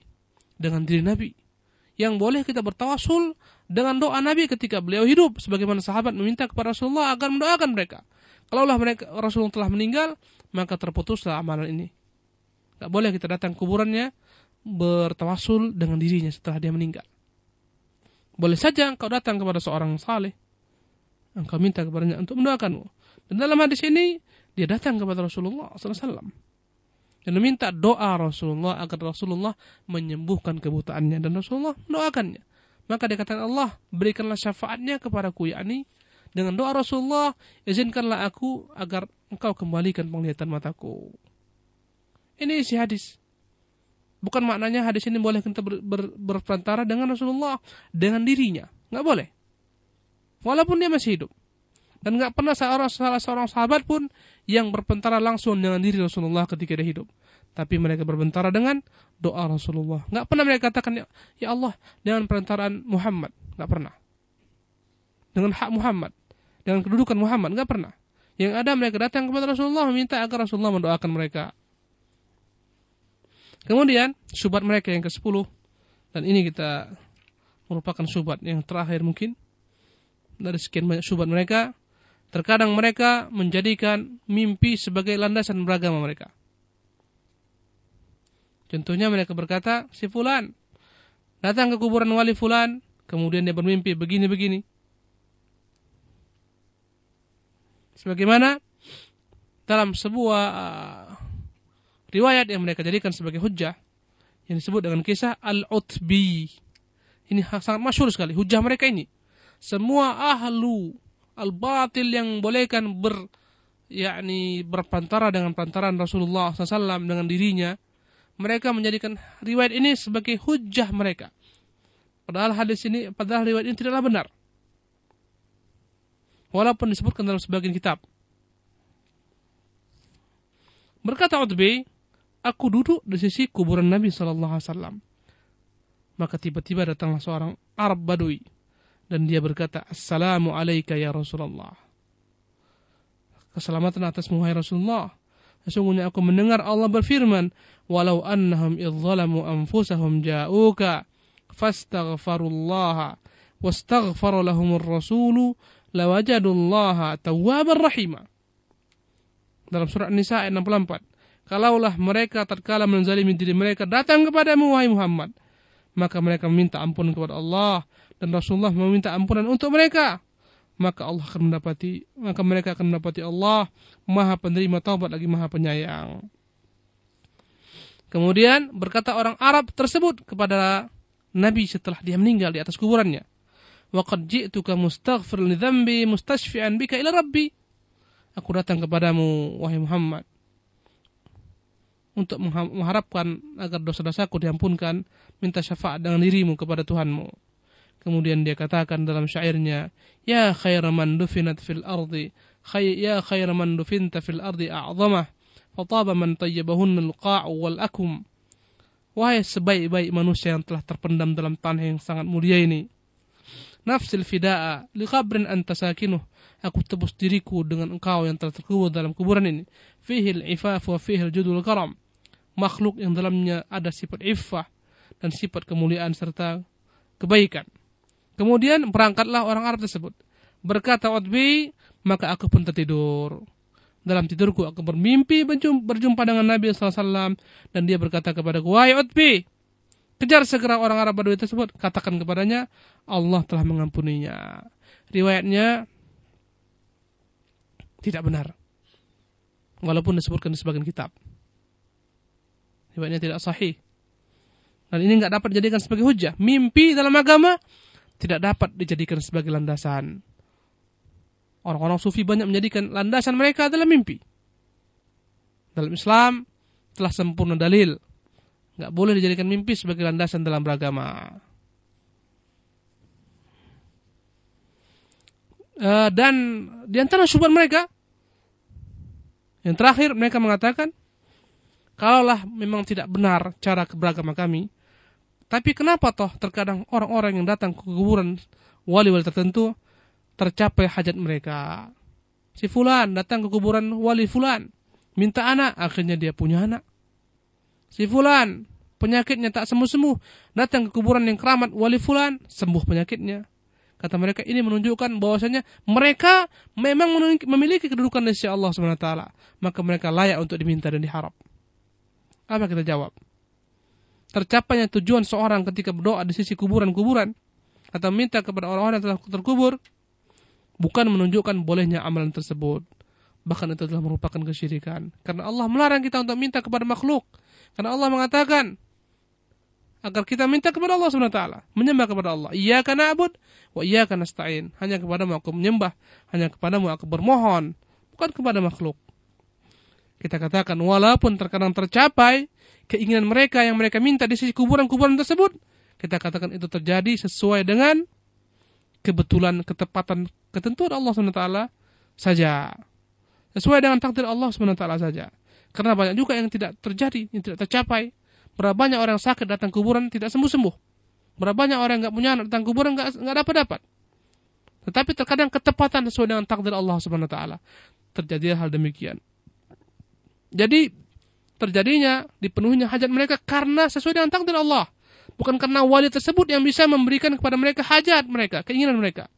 dengan diri Nabi. Yang boleh kita bertawasul dengan doa Nabi ketika beliau hidup, sebagaimana sahabat meminta kepada Rasulullah agar mendoakan mereka. Kalaulah mereka Rasulullah telah meninggal, maka terputuslah amalan ini. Gak boleh kita datang kuburannya bertawasul dengan dirinya setelah dia meninggal. Boleh saja engkau datang kepada seorang saleh, engkau minta kepadanya untuk mendoakanmu. Dan dalam hadis ini dia datang kepada Rasulullah SAW dan meminta doa Rasulullah agar Rasulullah menyembuhkan kebutaannya dan Rasulullah mendoakannya. Maka dikatakan Allah berikanlah syafaatnya kepadaku yakni dengan doa Rasulullah, izinkanlah aku agar engkau kembalikan penglihatan mataku. Ini isi hadis. Bukan maknanya hadis ini boleh kita ber, ber, berperantara dengan Rasulullah, dengan dirinya. Nggak boleh. Walaupun dia masih hidup. Dan nggak pernah salah, salah seorang sahabat pun yang berpentara langsung dengan diri Rasulullah ketika dia hidup. Tapi mereka berpentara dengan doa Rasulullah. Nggak pernah mereka katakan, ya Allah, dengan perantaraan Muhammad. Nggak pernah. Dengan hak Muhammad dengan kedudukan Muhammad, nggak pernah. Yang ada mereka datang kepada Rasulullah meminta agar Rasulullah mendoakan mereka. Kemudian subat mereka yang ke-10 dan ini kita merupakan subat yang terakhir mungkin dari sekian banyak subat mereka. Terkadang mereka menjadikan mimpi sebagai landasan beragama mereka. Contohnya mereka berkata, si fulan datang ke kuburan wali fulan, kemudian dia bermimpi begini-begini. Sebagaimana dalam sebuah uh, riwayat yang mereka jadikan sebagai hujah yang disebut dengan kisah Al-Utbi. Ini sangat masyhur sekali hujah mereka ini. Semua ahlu al-batil yang bolehkan ber yakni berpantara dengan pantaran Rasulullah SAW dengan dirinya, mereka menjadikan riwayat ini sebagai hujah mereka. Padahal hadis ini, padahal riwayat ini tidaklah benar. Walaupun disebutkan dalam sebagian kitab. Berkata Utbi, aku duduk di sisi kuburan Nabi Shallallahu Alaihi Wasallam. Maka tiba-tiba datanglah seorang Arab Badui dan dia berkata, Assalamu alayka ya Rasulullah. Keselamatan atas muhai Rasulullah. Sesungguhnya aku mendengar Allah berfirman, walau annahum idzalamu anfusahum ja'uka fastaghfarullaha wastaghfara lahumur rasulu lawajadullaha tawwabar rahima. Dalam surat Nisa ayat 64 kalaulah mereka tatkala menzalimi diri mereka datang kepadamu wahai Muhammad maka mereka meminta ampun kepada Allah dan Rasulullah meminta ampunan untuk mereka. Maka Allah akan mendapati maka mereka akan mendapati Allah Maha penerima taubat lagi Maha penyayang. Kemudian berkata orang Arab tersebut kepada Nabi setelah dia meninggal di atas kuburannya waqad ji'tuka mustaghfir li dzambi mustashfi'an bika ila rabbi. Aku datang kepadamu wahai Muhammad untuk mengharapkan agar dosa-dosaku diampunkan, minta syafaat dengan dirimu kepada Tuhanmu. Kemudian dia katakan dalam syairnya, Ya khaira man dufinat fil ardi, khay, ya khaira man dufinta fil ardi a'zamah, fataba man tayyibahun al-qa'u wal akum. Wahai sebaik-baik manusia yang telah terpendam dalam tanah yang sangat mulia ini. Nafsil fida'a, liqabrin anta sakinuh, aku tebus diriku dengan engkau yang telah terkubur dalam kuburan ini. Fihil ifaf wa fihil judul karam makhluk yang dalamnya ada sifat iffah dan sifat kemuliaan serta kebaikan. Kemudian berangkatlah orang Arab tersebut. Berkata Utbi, maka aku pun tertidur. Dalam tidurku aku bermimpi berjumpa dengan Nabi SAW dan dia berkata kepada wahai Utbi, kejar segera orang Arab Badui tersebut, katakan kepadanya, Allah telah mengampuninya. Riwayatnya tidak benar. Walaupun disebutkan di sebagian kitab riwayatnya tidak sahih. Dan ini nggak dapat dijadikan sebagai hujah. Mimpi dalam agama tidak dapat dijadikan sebagai landasan. Orang-orang sufi banyak menjadikan landasan mereka adalah mimpi. Dalam Islam telah sempurna dalil. Nggak boleh dijadikan mimpi sebagai landasan dalam beragama. Uh, dan di antara syubhat mereka yang terakhir mereka mengatakan kalaulah memang tidak benar cara beragama kami, tapi kenapa toh terkadang orang-orang yang datang ke kuburan wali-wali tertentu tercapai hajat mereka. Si fulan datang ke kuburan wali fulan, minta anak, akhirnya dia punya anak. Si fulan penyakitnya tak sembuh-sembuh, datang ke kuburan yang keramat wali fulan, sembuh penyakitnya. Kata mereka ini menunjukkan bahwasanya mereka memang memiliki kedudukan di sisi Allah SWT. Maka mereka layak untuk diminta dan diharap. Apa kita jawab? Tercapainya tujuan seorang ketika berdoa di sisi kuburan-kuburan atau minta kepada orang-orang yang telah terkubur bukan menunjukkan bolehnya amalan tersebut. Bahkan itu telah merupakan kesyirikan. Karena Allah melarang kita untuk minta kepada makhluk. Karena Allah mengatakan agar kita minta kepada Allah SWT. Menyembah kepada Allah. Iya karena abud, wa iya karena stain. Hanya kepadamu aku menyembah. Hanya kepadamu aku bermohon. Bukan kepada makhluk. Kita katakan walaupun terkadang tercapai keinginan mereka yang mereka minta di sisi kuburan-kuburan tersebut, kita katakan itu terjadi sesuai dengan kebetulan, ketepatan, ketentuan Allah SWT saja. Sesuai dengan takdir Allah SWT saja. Karena banyak juga yang tidak terjadi, yang tidak tercapai. Berapa banyak orang sakit datang kuburan tidak sembuh-sembuh. Berapa banyak orang nggak punya anak datang kuburan nggak nggak dapat dapat. Tetapi terkadang ketepatan sesuai dengan takdir Allah Subhanahu wa. Terjadi hal demikian. Jadi terjadinya dipenuhinya hajat mereka karena sesuai dengan takdir Allah. Bukan karena wali tersebut yang bisa memberikan kepada mereka hajat mereka, keinginan mereka.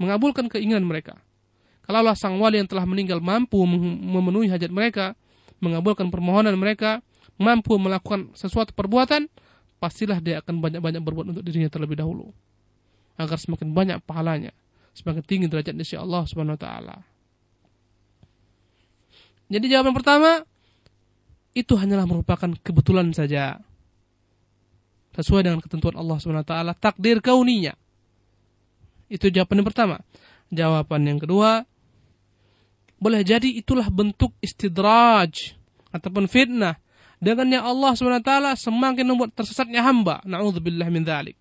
Mengabulkan keinginan mereka. Kalaulah sang wali yang telah meninggal mampu memenuhi hajat mereka, mengabulkan permohonan mereka, mampu melakukan sesuatu perbuatan, pastilah dia akan banyak-banyak berbuat untuk dirinya terlebih dahulu. Agar semakin banyak pahalanya semakin tinggi derajat di Allah Subhanahu wa taala. Jadi jawaban pertama itu hanyalah merupakan kebetulan saja. Sesuai dengan ketentuan Allah Subhanahu wa taala, takdir kauninya. Itu jawaban yang pertama. Jawaban yang kedua, boleh jadi itulah bentuk istidraj ataupun fitnah dengannya Allah SWT semakin membuat tersesatnya hamba. Na'udzubillah min dzalik.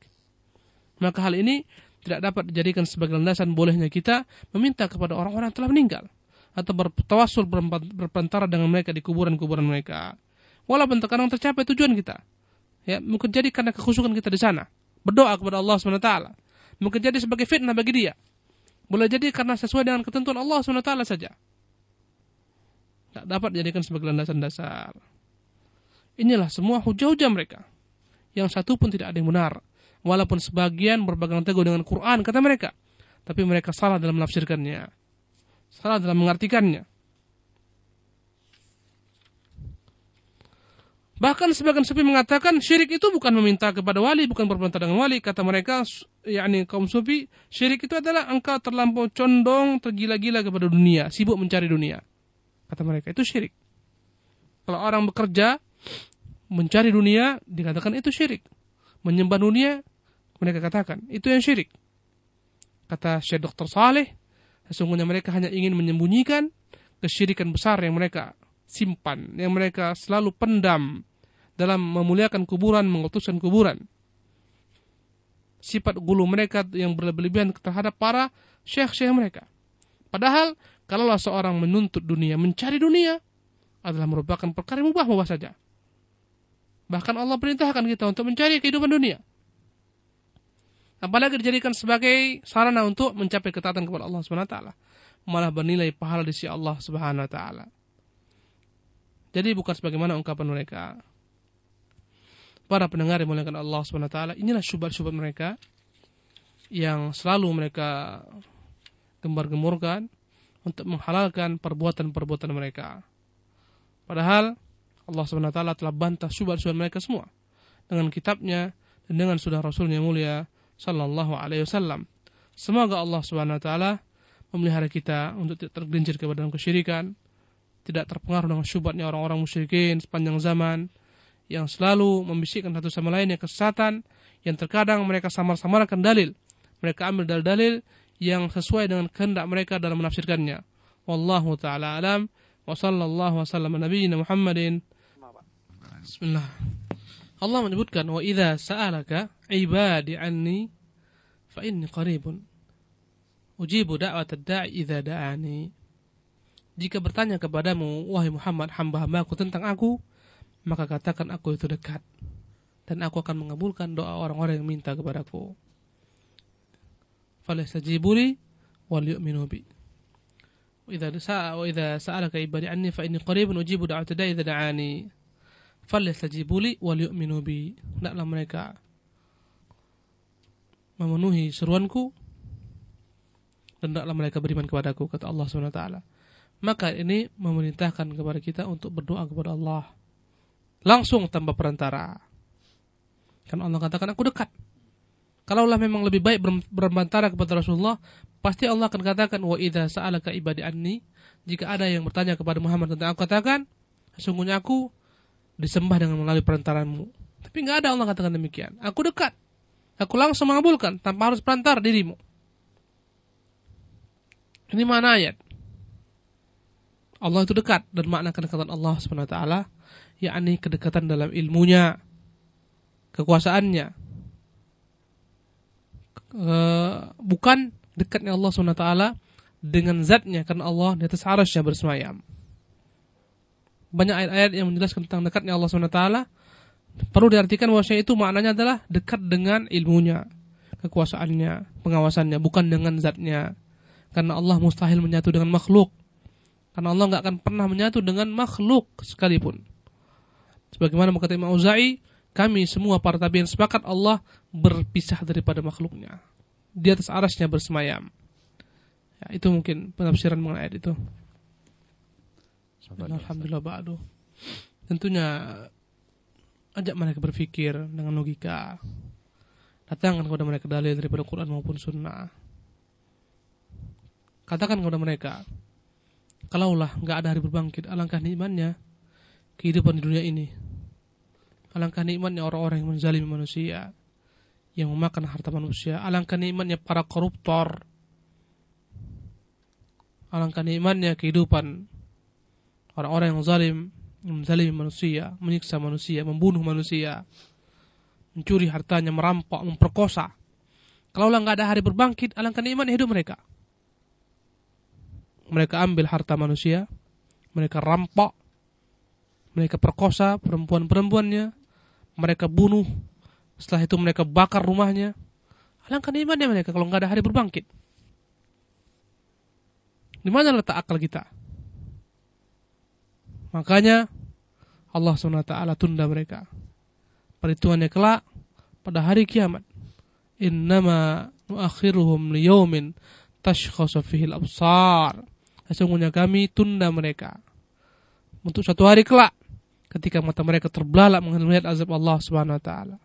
Maka hal ini tidak dapat dijadikan sebagai landasan bolehnya kita meminta kepada orang-orang yang telah meninggal atau bertawasul berpantara dengan mereka di kuburan-kuburan mereka. Walaupun terkadang tercapai tujuan kita. Ya, mungkin jadi karena kekhusukan kita di sana. Berdoa kepada Allah SWT. Mungkin jadi sebagai fitnah bagi dia. Boleh jadi karena sesuai dengan ketentuan Allah SWT saja. Tidak dapat dijadikan sebagai landasan dasar. Inilah semua hujah-hujah mereka. Yang satu pun tidak ada yang benar walaupun sebagian berpegang teguh dengan Quran kata mereka tapi mereka salah dalam menafsirkannya salah dalam mengartikannya Bahkan sebagian sufi mengatakan syirik itu bukan meminta kepada wali, bukan berperintah dengan wali. Kata mereka, yakni kaum sufi, syirik itu adalah engkau terlampau condong, tergila-gila kepada dunia, sibuk mencari dunia. Kata mereka, itu syirik. Kalau orang bekerja, mencari dunia, dikatakan itu syirik. Menyembah dunia, mereka katakan, itu yang syirik. Kata Syekh Dr. Saleh, sesungguhnya mereka hanya ingin menyembunyikan kesyirikan besar yang mereka simpan, yang mereka selalu pendam dalam memuliakan kuburan, mengutuskan kuburan. Sifat gulu mereka yang berlebihan terhadap para syekh-syekh mereka. Padahal, kalaulah seorang menuntut dunia, mencari dunia, adalah merupakan perkara mubah-mubah saja. Bahkan Allah perintahkan kita untuk mencari kehidupan dunia. Apalagi dijadikan sebagai sarana untuk mencapai ketaatan kepada Allah Subhanahu wa taala. Malah bernilai pahala di sisi Allah Subhanahu wa taala. Jadi bukan sebagaimana ungkapan mereka. Para pendengar yang muliakan Allah Subhanahu wa taala, inilah syubhat-syubhat mereka yang selalu mereka gembar-gemurkan untuk menghalalkan perbuatan-perbuatan mereka. Padahal Allah Subhanahu wa taala telah bantah syubhat-syubhat mereka semua dengan kitabnya dan dengan sudah rasulnya mulia sallallahu alaihi wasallam. Semoga Allah Subhanahu wa taala memelihara kita untuk tidak tergelincir kepada kesyirikan, tidak terpengaruh dengan syubhatnya orang-orang musyrikin sepanjang zaman yang selalu membisikkan satu sama lainnya kesesatan yang terkadang mereka samar-samarkan dalil. Mereka ambil dalil-dalil yang sesuai dengan kehendak mereka dalam menafsirkannya. Wallahu taala alam wa sallallahu wasallam nabiyina Muhammadin. Bismillah. Allah menyebutkan wa idza sa'alaka ibadi anni fa inni qaribun. Ujibu da'wat ad-da'i idza da'ani. Jika bertanya kepadamu wahai Muhammad hamba-hambaku tentang aku maka katakan aku itu dekat dan aku akan mengabulkan doa orang-orang yang minta kepadaku. Falastajibuli wal yu'minu bi. Idza sa'a wa idza sa'alaka ibadi anni fa inni qaribun da'ani falyastajibuli wal yu'minu bi. Hendaklah mereka memenuhi seruanku dan hendaklah mereka beriman kepadaku kata Allah taala. Maka ini memerintahkan kepada kita untuk berdoa kepada Allah langsung tanpa perantara. Kan Allah katakan aku dekat. Kalaulah memang lebih baik berantara kepada Rasulullah, pasti Allah akan katakan wa idza sa'alaka ibadi anni, jika ada yang bertanya kepada Muhammad tentang aku katakan, sesungguhnya aku disembah dengan melalui perantaranmu. Tapi nggak ada Allah katakan demikian. Aku dekat. Aku langsung mengabulkan tanpa harus perantar dirimu. Ini mana ayat? Allah itu dekat dan makna kedekatan Allah swt, yakni kedekatan dalam ilmunya, kekuasaannya, bukan dekatnya Allah swt dengan zatnya karena Allah di atas arasnya bersemayam banyak ayat-ayat yang menjelaskan tentang dekatnya Allah SWT perlu diartikan bahwasanya itu maknanya adalah dekat dengan ilmunya kekuasaannya, pengawasannya, bukan dengan zatnya. Karena Allah mustahil menyatu dengan makhluk. Karena Allah nggak akan pernah menyatu dengan makhluk sekalipun. Sebagaimana berkata Imam Auza'i, kami semua para tabi'in sepakat Allah berpisah daripada makhluknya. Di atas arasnya bersemayam. Ya, itu mungkin penafsiran mengenai ayat itu. Alhamdulillah ba'du. Tentunya ajak mereka berpikir dengan logika. Datangkan kepada mereka dalil daripada Quran maupun sunnah. Katakan kepada mereka, kalaulah nggak ada hari berbangkit, alangkah nikmatnya kehidupan di dunia ini. Alangkah nikmatnya orang-orang yang menzalimi manusia, yang memakan harta manusia. Alangkah nikmatnya para koruptor. Alangkah nikmatnya kehidupan orang-orang yang zalim, menzalimi manusia, menyiksa manusia, membunuh manusia, mencuri hartanya, merampok, memperkosa. Kalau nggak ada hari berbangkit, alangkah nikmatnya hidup mereka. Mereka ambil harta manusia, mereka rampok, mereka perkosa perempuan-perempuannya, mereka bunuh, setelah itu mereka bakar rumahnya. Alangkah nikmatnya mereka kalau nggak ada hari berbangkit. Di mana letak akal kita? Makanya Allah SWT tunda mereka. Perhitungannya kelak pada hari kiamat. Innama nuakhiruhum liyaumin tashkhasu fihi al-absar. Sesungguhnya kami tunda mereka untuk satu hari kelak ketika mata mereka terbelalak melihat azab Allah Subhanahu wa taala.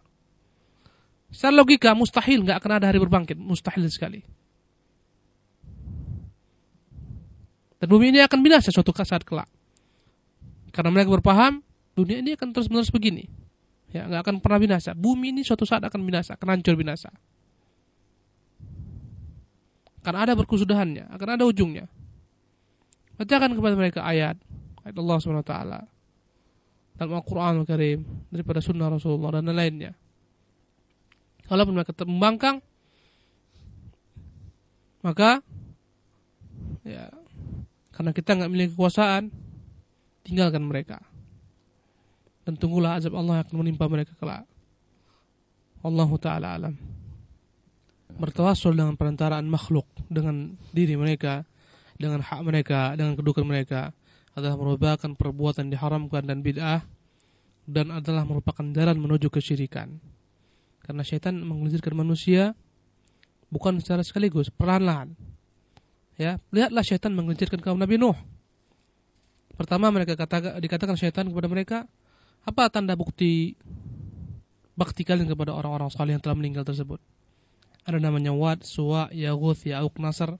Secara logika mustahil nggak akan ada hari berbangkit, mustahil sekali. Dan bumi ini akan binasa suatu saat kelak. Karena mereka berpaham dunia ini akan terus menerus begini. Ya, nggak akan pernah binasa. Bumi ini suatu saat akan binasa, akan hancur binasa. Akan ada berkusudahannya, akan ada ujungnya. Bacakan kepada mereka ayat ayat Allah SWT dalam Al-Quran Al-Karim daripada sunnah Rasulullah dan lainnya. Kalau mereka membangkang, maka ya karena kita nggak memiliki kekuasaan, tinggalkan mereka. Dan tunggulah azab Allah yang akan menimpa mereka kelak. Allah Ta'ala alam. Bertawasul dengan perantaraan makhluk, dengan diri mereka, dengan hak mereka, dengan kedudukan mereka, adalah merupakan perbuatan diharamkan dan bid'ah, dan adalah merupakan jalan menuju kesyirikan. Karena syaitan menggelincirkan manusia bukan secara sekaligus, perlahan-lahan. Ya, lihatlah syaitan menggelincirkan kaum Nabi Nuh Pertama mereka kata, dikatakan syaitan kepada mereka, apa tanda bukti bakti kalian kepada orang-orang saleh yang telah meninggal tersebut? Ada namanya Wad, Suwa, Yaguth, Ya'uq, Nasr.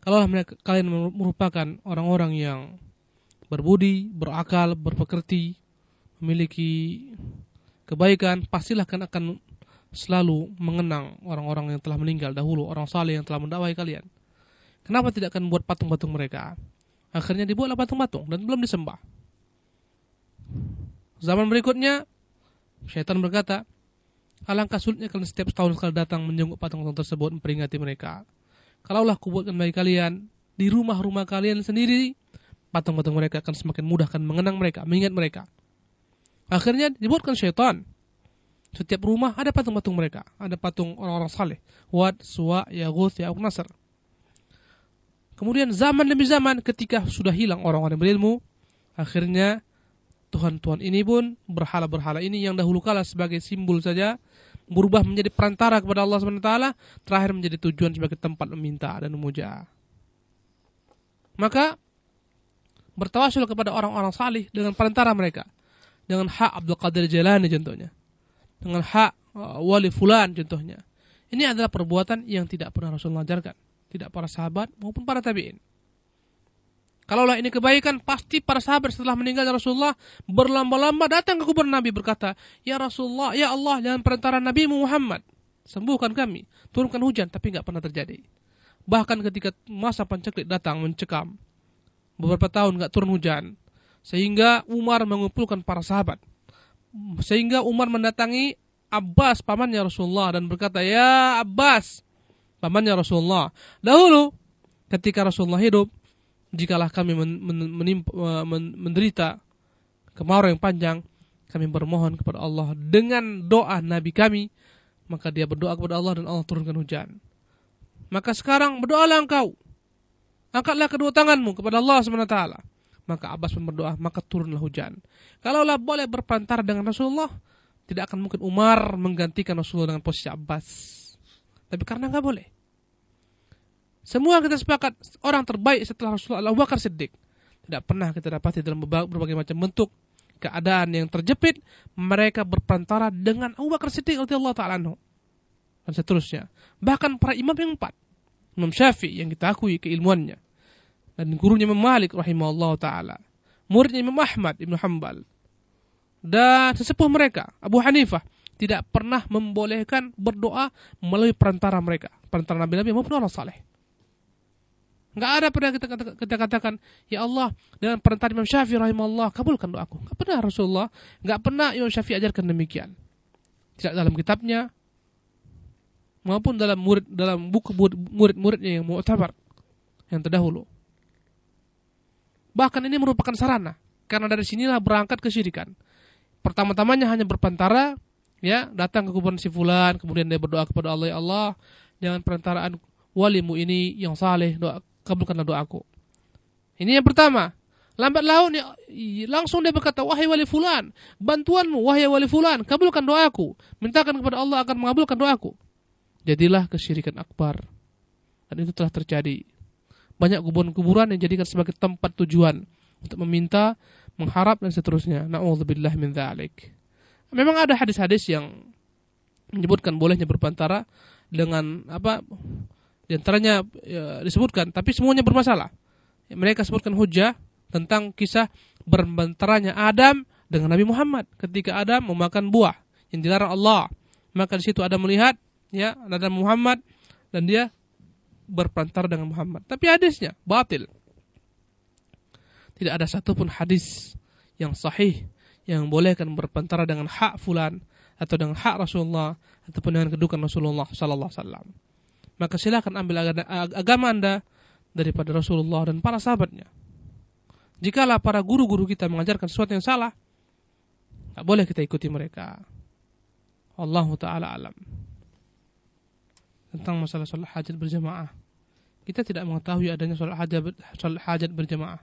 Kalau mereka kalian merupakan orang-orang yang berbudi, berakal, berpekerti, memiliki kebaikan, pastilah kan akan selalu mengenang orang-orang yang telah meninggal dahulu, orang saleh yang telah mendakwai kalian. Kenapa tidak akan buat patung-patung mereka? Akhirnya dibuatlah patung-patung dan belum disembah. Zaman berikutnya, syaitan berkata, Alangkah sulitnya kalian setiap tahun sekali datang menjenguk patung-patung tersebut memperingati mereka. Kalaulah kubuatkan bagi kalian di rumah-rumah kalian sendiri, patung-patung mereka akan semakin mudah akan mengenang mereka, mengingat mereka. Akhirnya dibuatkan syaitan. Setiap rumah ada patung-patung mereka, ada patung orang-orang saleh, Wad, Suwa, Yaguth, Ya'uq, Nasr. Kemudian zaman demi zaman ketika sudah hilang orang-orang berilmu, akhirnya Tuhan-Tuhan ini pun berhala-berhala ini yang dahulu kala sebagai simbol saja berubah menjadi perantara kepada Allah SWT, terakhir menjadi tujuan sebagai tempat meminta dan memuja. Maka bertawasul kepada orang-orang salih dengan perantara mereka. Dengan hak Abdul Qadir Jalani contohnya. Dengan hak uh, wali fulan contohnya. Ini adalah perbuatan yang tidak pernah Rasulullah ajarkan tidak para sahabat maupun para tabi'in. Kalaulah ini kebaikan, pasti para sahabat setelah meninggal Rasulullah berlamba-lamba datang ke kubur Nabi berkata, Ya Rasulullah, Ya Allah, jangan perantara Nabi Muhammad, sembuhkan kami, turunkan hujan, tapi nggak pernah terjadi. Bahkan ketika masa pancaklik datang mencekam, beberapa tahun nggak turun hujan, sehingga Umar mengumpulkan para sahabat, sehingga Umar mendatangi Abbas pamannya Rasulullah dan berkata, Ya Abbas, pamannya Rasulullah. Dahulu ketika Rasulullah hidup, jikalah kami e, men, menderita kemarau yang panjang, kami bermohon kepada Allah dengan doa Nabi kami, Maka dia berdoa kepada Allah dan Allah turunkan hujan. Maka sekarang berdoalah engkau. Angkatlah kedua tanganmu kepada Allah SWT. Maka Abbas pun berdoa, maka turunlah hujan. Kalaulah boleh berpantara dengan Rasulullah, tidak akan mungkin Umar menggantikan Rasulullah dengan posisi Abbas. Tapi karena nggak boleh. Semua kita sepakat orang terbaik setelah Rasulullah Abu Bakar Siddiq. Tidak pernah kita dapati dalam berbagai macam bentuk keadaan yang terjepit, mereka berpantara dengan Abu Bakar Siddiq radhiyallahu taala dan seterusnya. Bahkan para imam yang empat, Imam Syafi'i yang kita akui keilmuannya dan gurunya Imam Malik rahimahullah taala, muridnya Imam Ahmad Ibnu Hambal dan sesepuh mereka Abu Hanifah tidak pernah membolehkan berdoa melalui perantara mereka, perantara nabi-nabi maupun orang saleh. Enggak ada pernah kita, kita katakan, Ya Allah, dengan perintah Imam Syafi'i rahimahullah, kabulkan doaku. Enggak pernah Rasulullah, enggak pernah Imam Syafi'i ajarkan demikian. Tidak dalam kitabnya, maupun dalam murid dalam buku murid-muridnya yang mu'tabar yang terdahulu. Bahkan ini merupakan sarana karena dari sinilah berangkat kesyirikan. Pertama-tamanya hanya berpantara, ya, datang ke kuburan si fulan, kemudian dia berdoa kepada Allah, ya Allah, dengan perantaraan walimu ini yang saleh, doa kabulkanlah doaku. Ini yang pertama. Lambat laun ya, langsung dia berkata, wahai wali fulan, bantuanmu, wahai wali fulan, kabulkan doaku. Mintakan kepada Allah akan mengabulkan doaku. Jadilah kesyirikan akbar. Dan itu telah terjadi. Banyak kuburan-kuburan yang dijadikan sebagai tempat tujuan untuk meminta, mengharap dan seterusnya. Na'udzubillah min dzalik. Memang ada hadis-hadis yang menyebutkan bolehnya berpantara dengan apa di antaranya ya, disebutkan, tapi semuanya bermasalah. Mereka sebutkan hujah tentang kisah berbentaranya Adam dengan Nabi Muhammad ketika Adam memakan buah yang dilarang Allah. Maka di situ Adam melihat ya Adam Muhammad dan dia berpantara dengan Muhammad. Tapi hadisnya batil. Tidak ada satupun hadis yang sahih yang bolehkan berpantara dengan hak fulan atau dengan hak Rasulullah ataupun dengan kedudukan Rasulullah sallallahu alaihi wasallam maka silakan ambil agama Anda daripada Rasulullah dan para sahabatnya. Jikalau para guru-guru kita mengajarkan sesuatu yang salah, tak boleh kita ikuti mereka. Allah Ta'ala alam. Tentang masalah sholat hajat berjamaah. Kita tidak mengetahui adanya sholat hajat, sholat hajat berjamaah.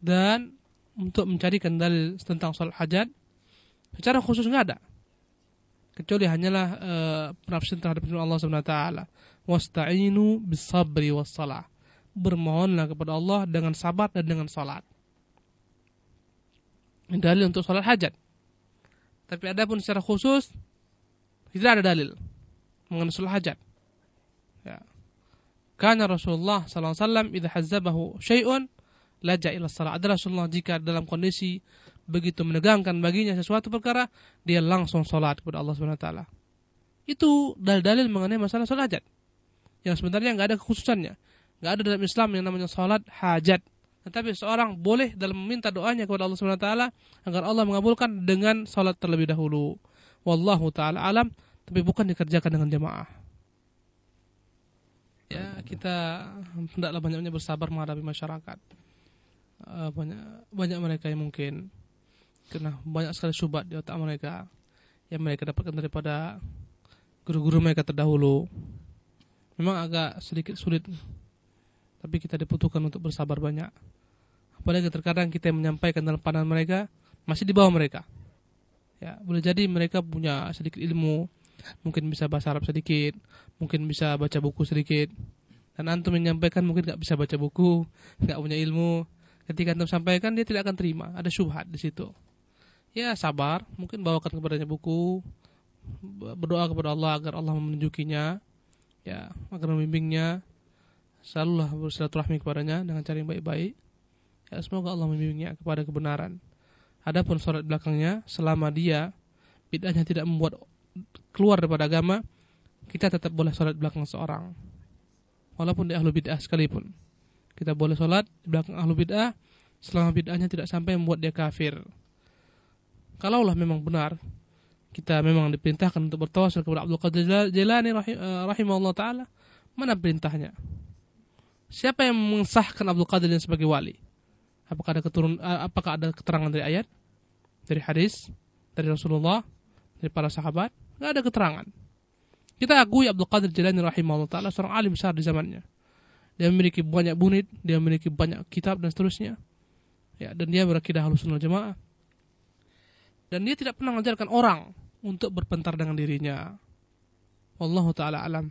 Dan untuk mencarikan dalil tentang sholat hajat, secara khusus nggak ada. Kecuali hanyalah uh, penafsiran terhadap firman Allah Subhanahu wa taala. Wasta'inu bisabri wassalah. Bermohonlah kepada Allah dengan sabar dan dengan salat. Dalil untuk salat hajat. Tapi ada pun secara khusus tidak ada dalil mengenai salat hajat. Ya. Karena Rasulullah sallallahu alaihi wasallam idza hazzabahu syai'un laja ila salat ada Rasulullah jika dalam kondisi begitu menegangkan baginya sesuatu perkara, dia langsung sholat kepada Allah Subhanahu Wa Taala. Itu dalil-dalil mengenai masalah sholat hajat. Yang sebenarnya nggak ada kekhususannya. Nggak ada dalam Islam yang namanya sholat hajat. Tetapi seorang boleh dalam meminta doanya kepada Allah Subhanahu Wa Taala agar Allah mengabulkan dengan sholat terlebih dahulu. Wallahu taala alam, tapi bukan dikerjakan dengan jemaah. Ya, kita hendaklah banyaknya bersabar menghadapi masyarakat. Uh, banyak banyak mereka yang mungkin karena banyak sekali syubhat di otak mereka yang mereka dapatkan daripada guru-guru mereka terdahulu. Memang agak sedikit sulit, tapi kita dibutuhkan untuk bersabar banyak. Apalagi terkadang kita yang menyampaikan dalam pandangan mereka masih di bawah mereka. Ya, boleh jadi mereka punya sedikit ilmu, mungkin bisa bahasa Arab sedikit, mungkin bisa baca buku sedikit. Dan antum menyampaikan mungkin nggak bisa baca buku, nggak punya ilmu. Ketika antum sampaikan dia tidak akan terima, ada syubhat di situ ya sabar, mungkin bawakan kepadanya buku, berdoa kepada Allah agar Allah menunjukinya, ya agar membimbingnya. Selalulah bersilaturahmi kepadanya dengan cara yang baik-baik. Ya, semoga Allah membimbingnya kepada kebenaran. Adapun sholat belakangnya, selama dia bid'ahnya tidak membuat keluar daripada agama, kita tetap boleh sholat belakang seorang. Walaupun di ahlu bid'ah sekalipun. Kita boleh sholat di belakang ahlu bid'ah, selama bid'ahnya tidak sampai membuat dia kafir kalaulah memang benar kita memang diperintahkan untuk bertawasul kepada Abdul Qadir Jailani rahim, uh, rahimahullah taala, mana perintahnya? Siapa yang mengesahkan Abdul Qadir sebagai wali? Apakah ada keturun uh, apakah ada keterangan dari ayat, dari hadis, dari Rasulullah, dari para sahabat? Tidak Nggak ada keterangan. Kita akui Abdul Qadir Jalani rahimahullah taala seorang alim besar di zamannya. Dia memiliki banyak bunit, dia memiliki banyak kitab dan seterusnya. Ya, dan dia berakidah halusunul jamaah. Dan dia tidak pernah mengajarkan orang untuk berpentar dengan dirinya. Allah taala alam.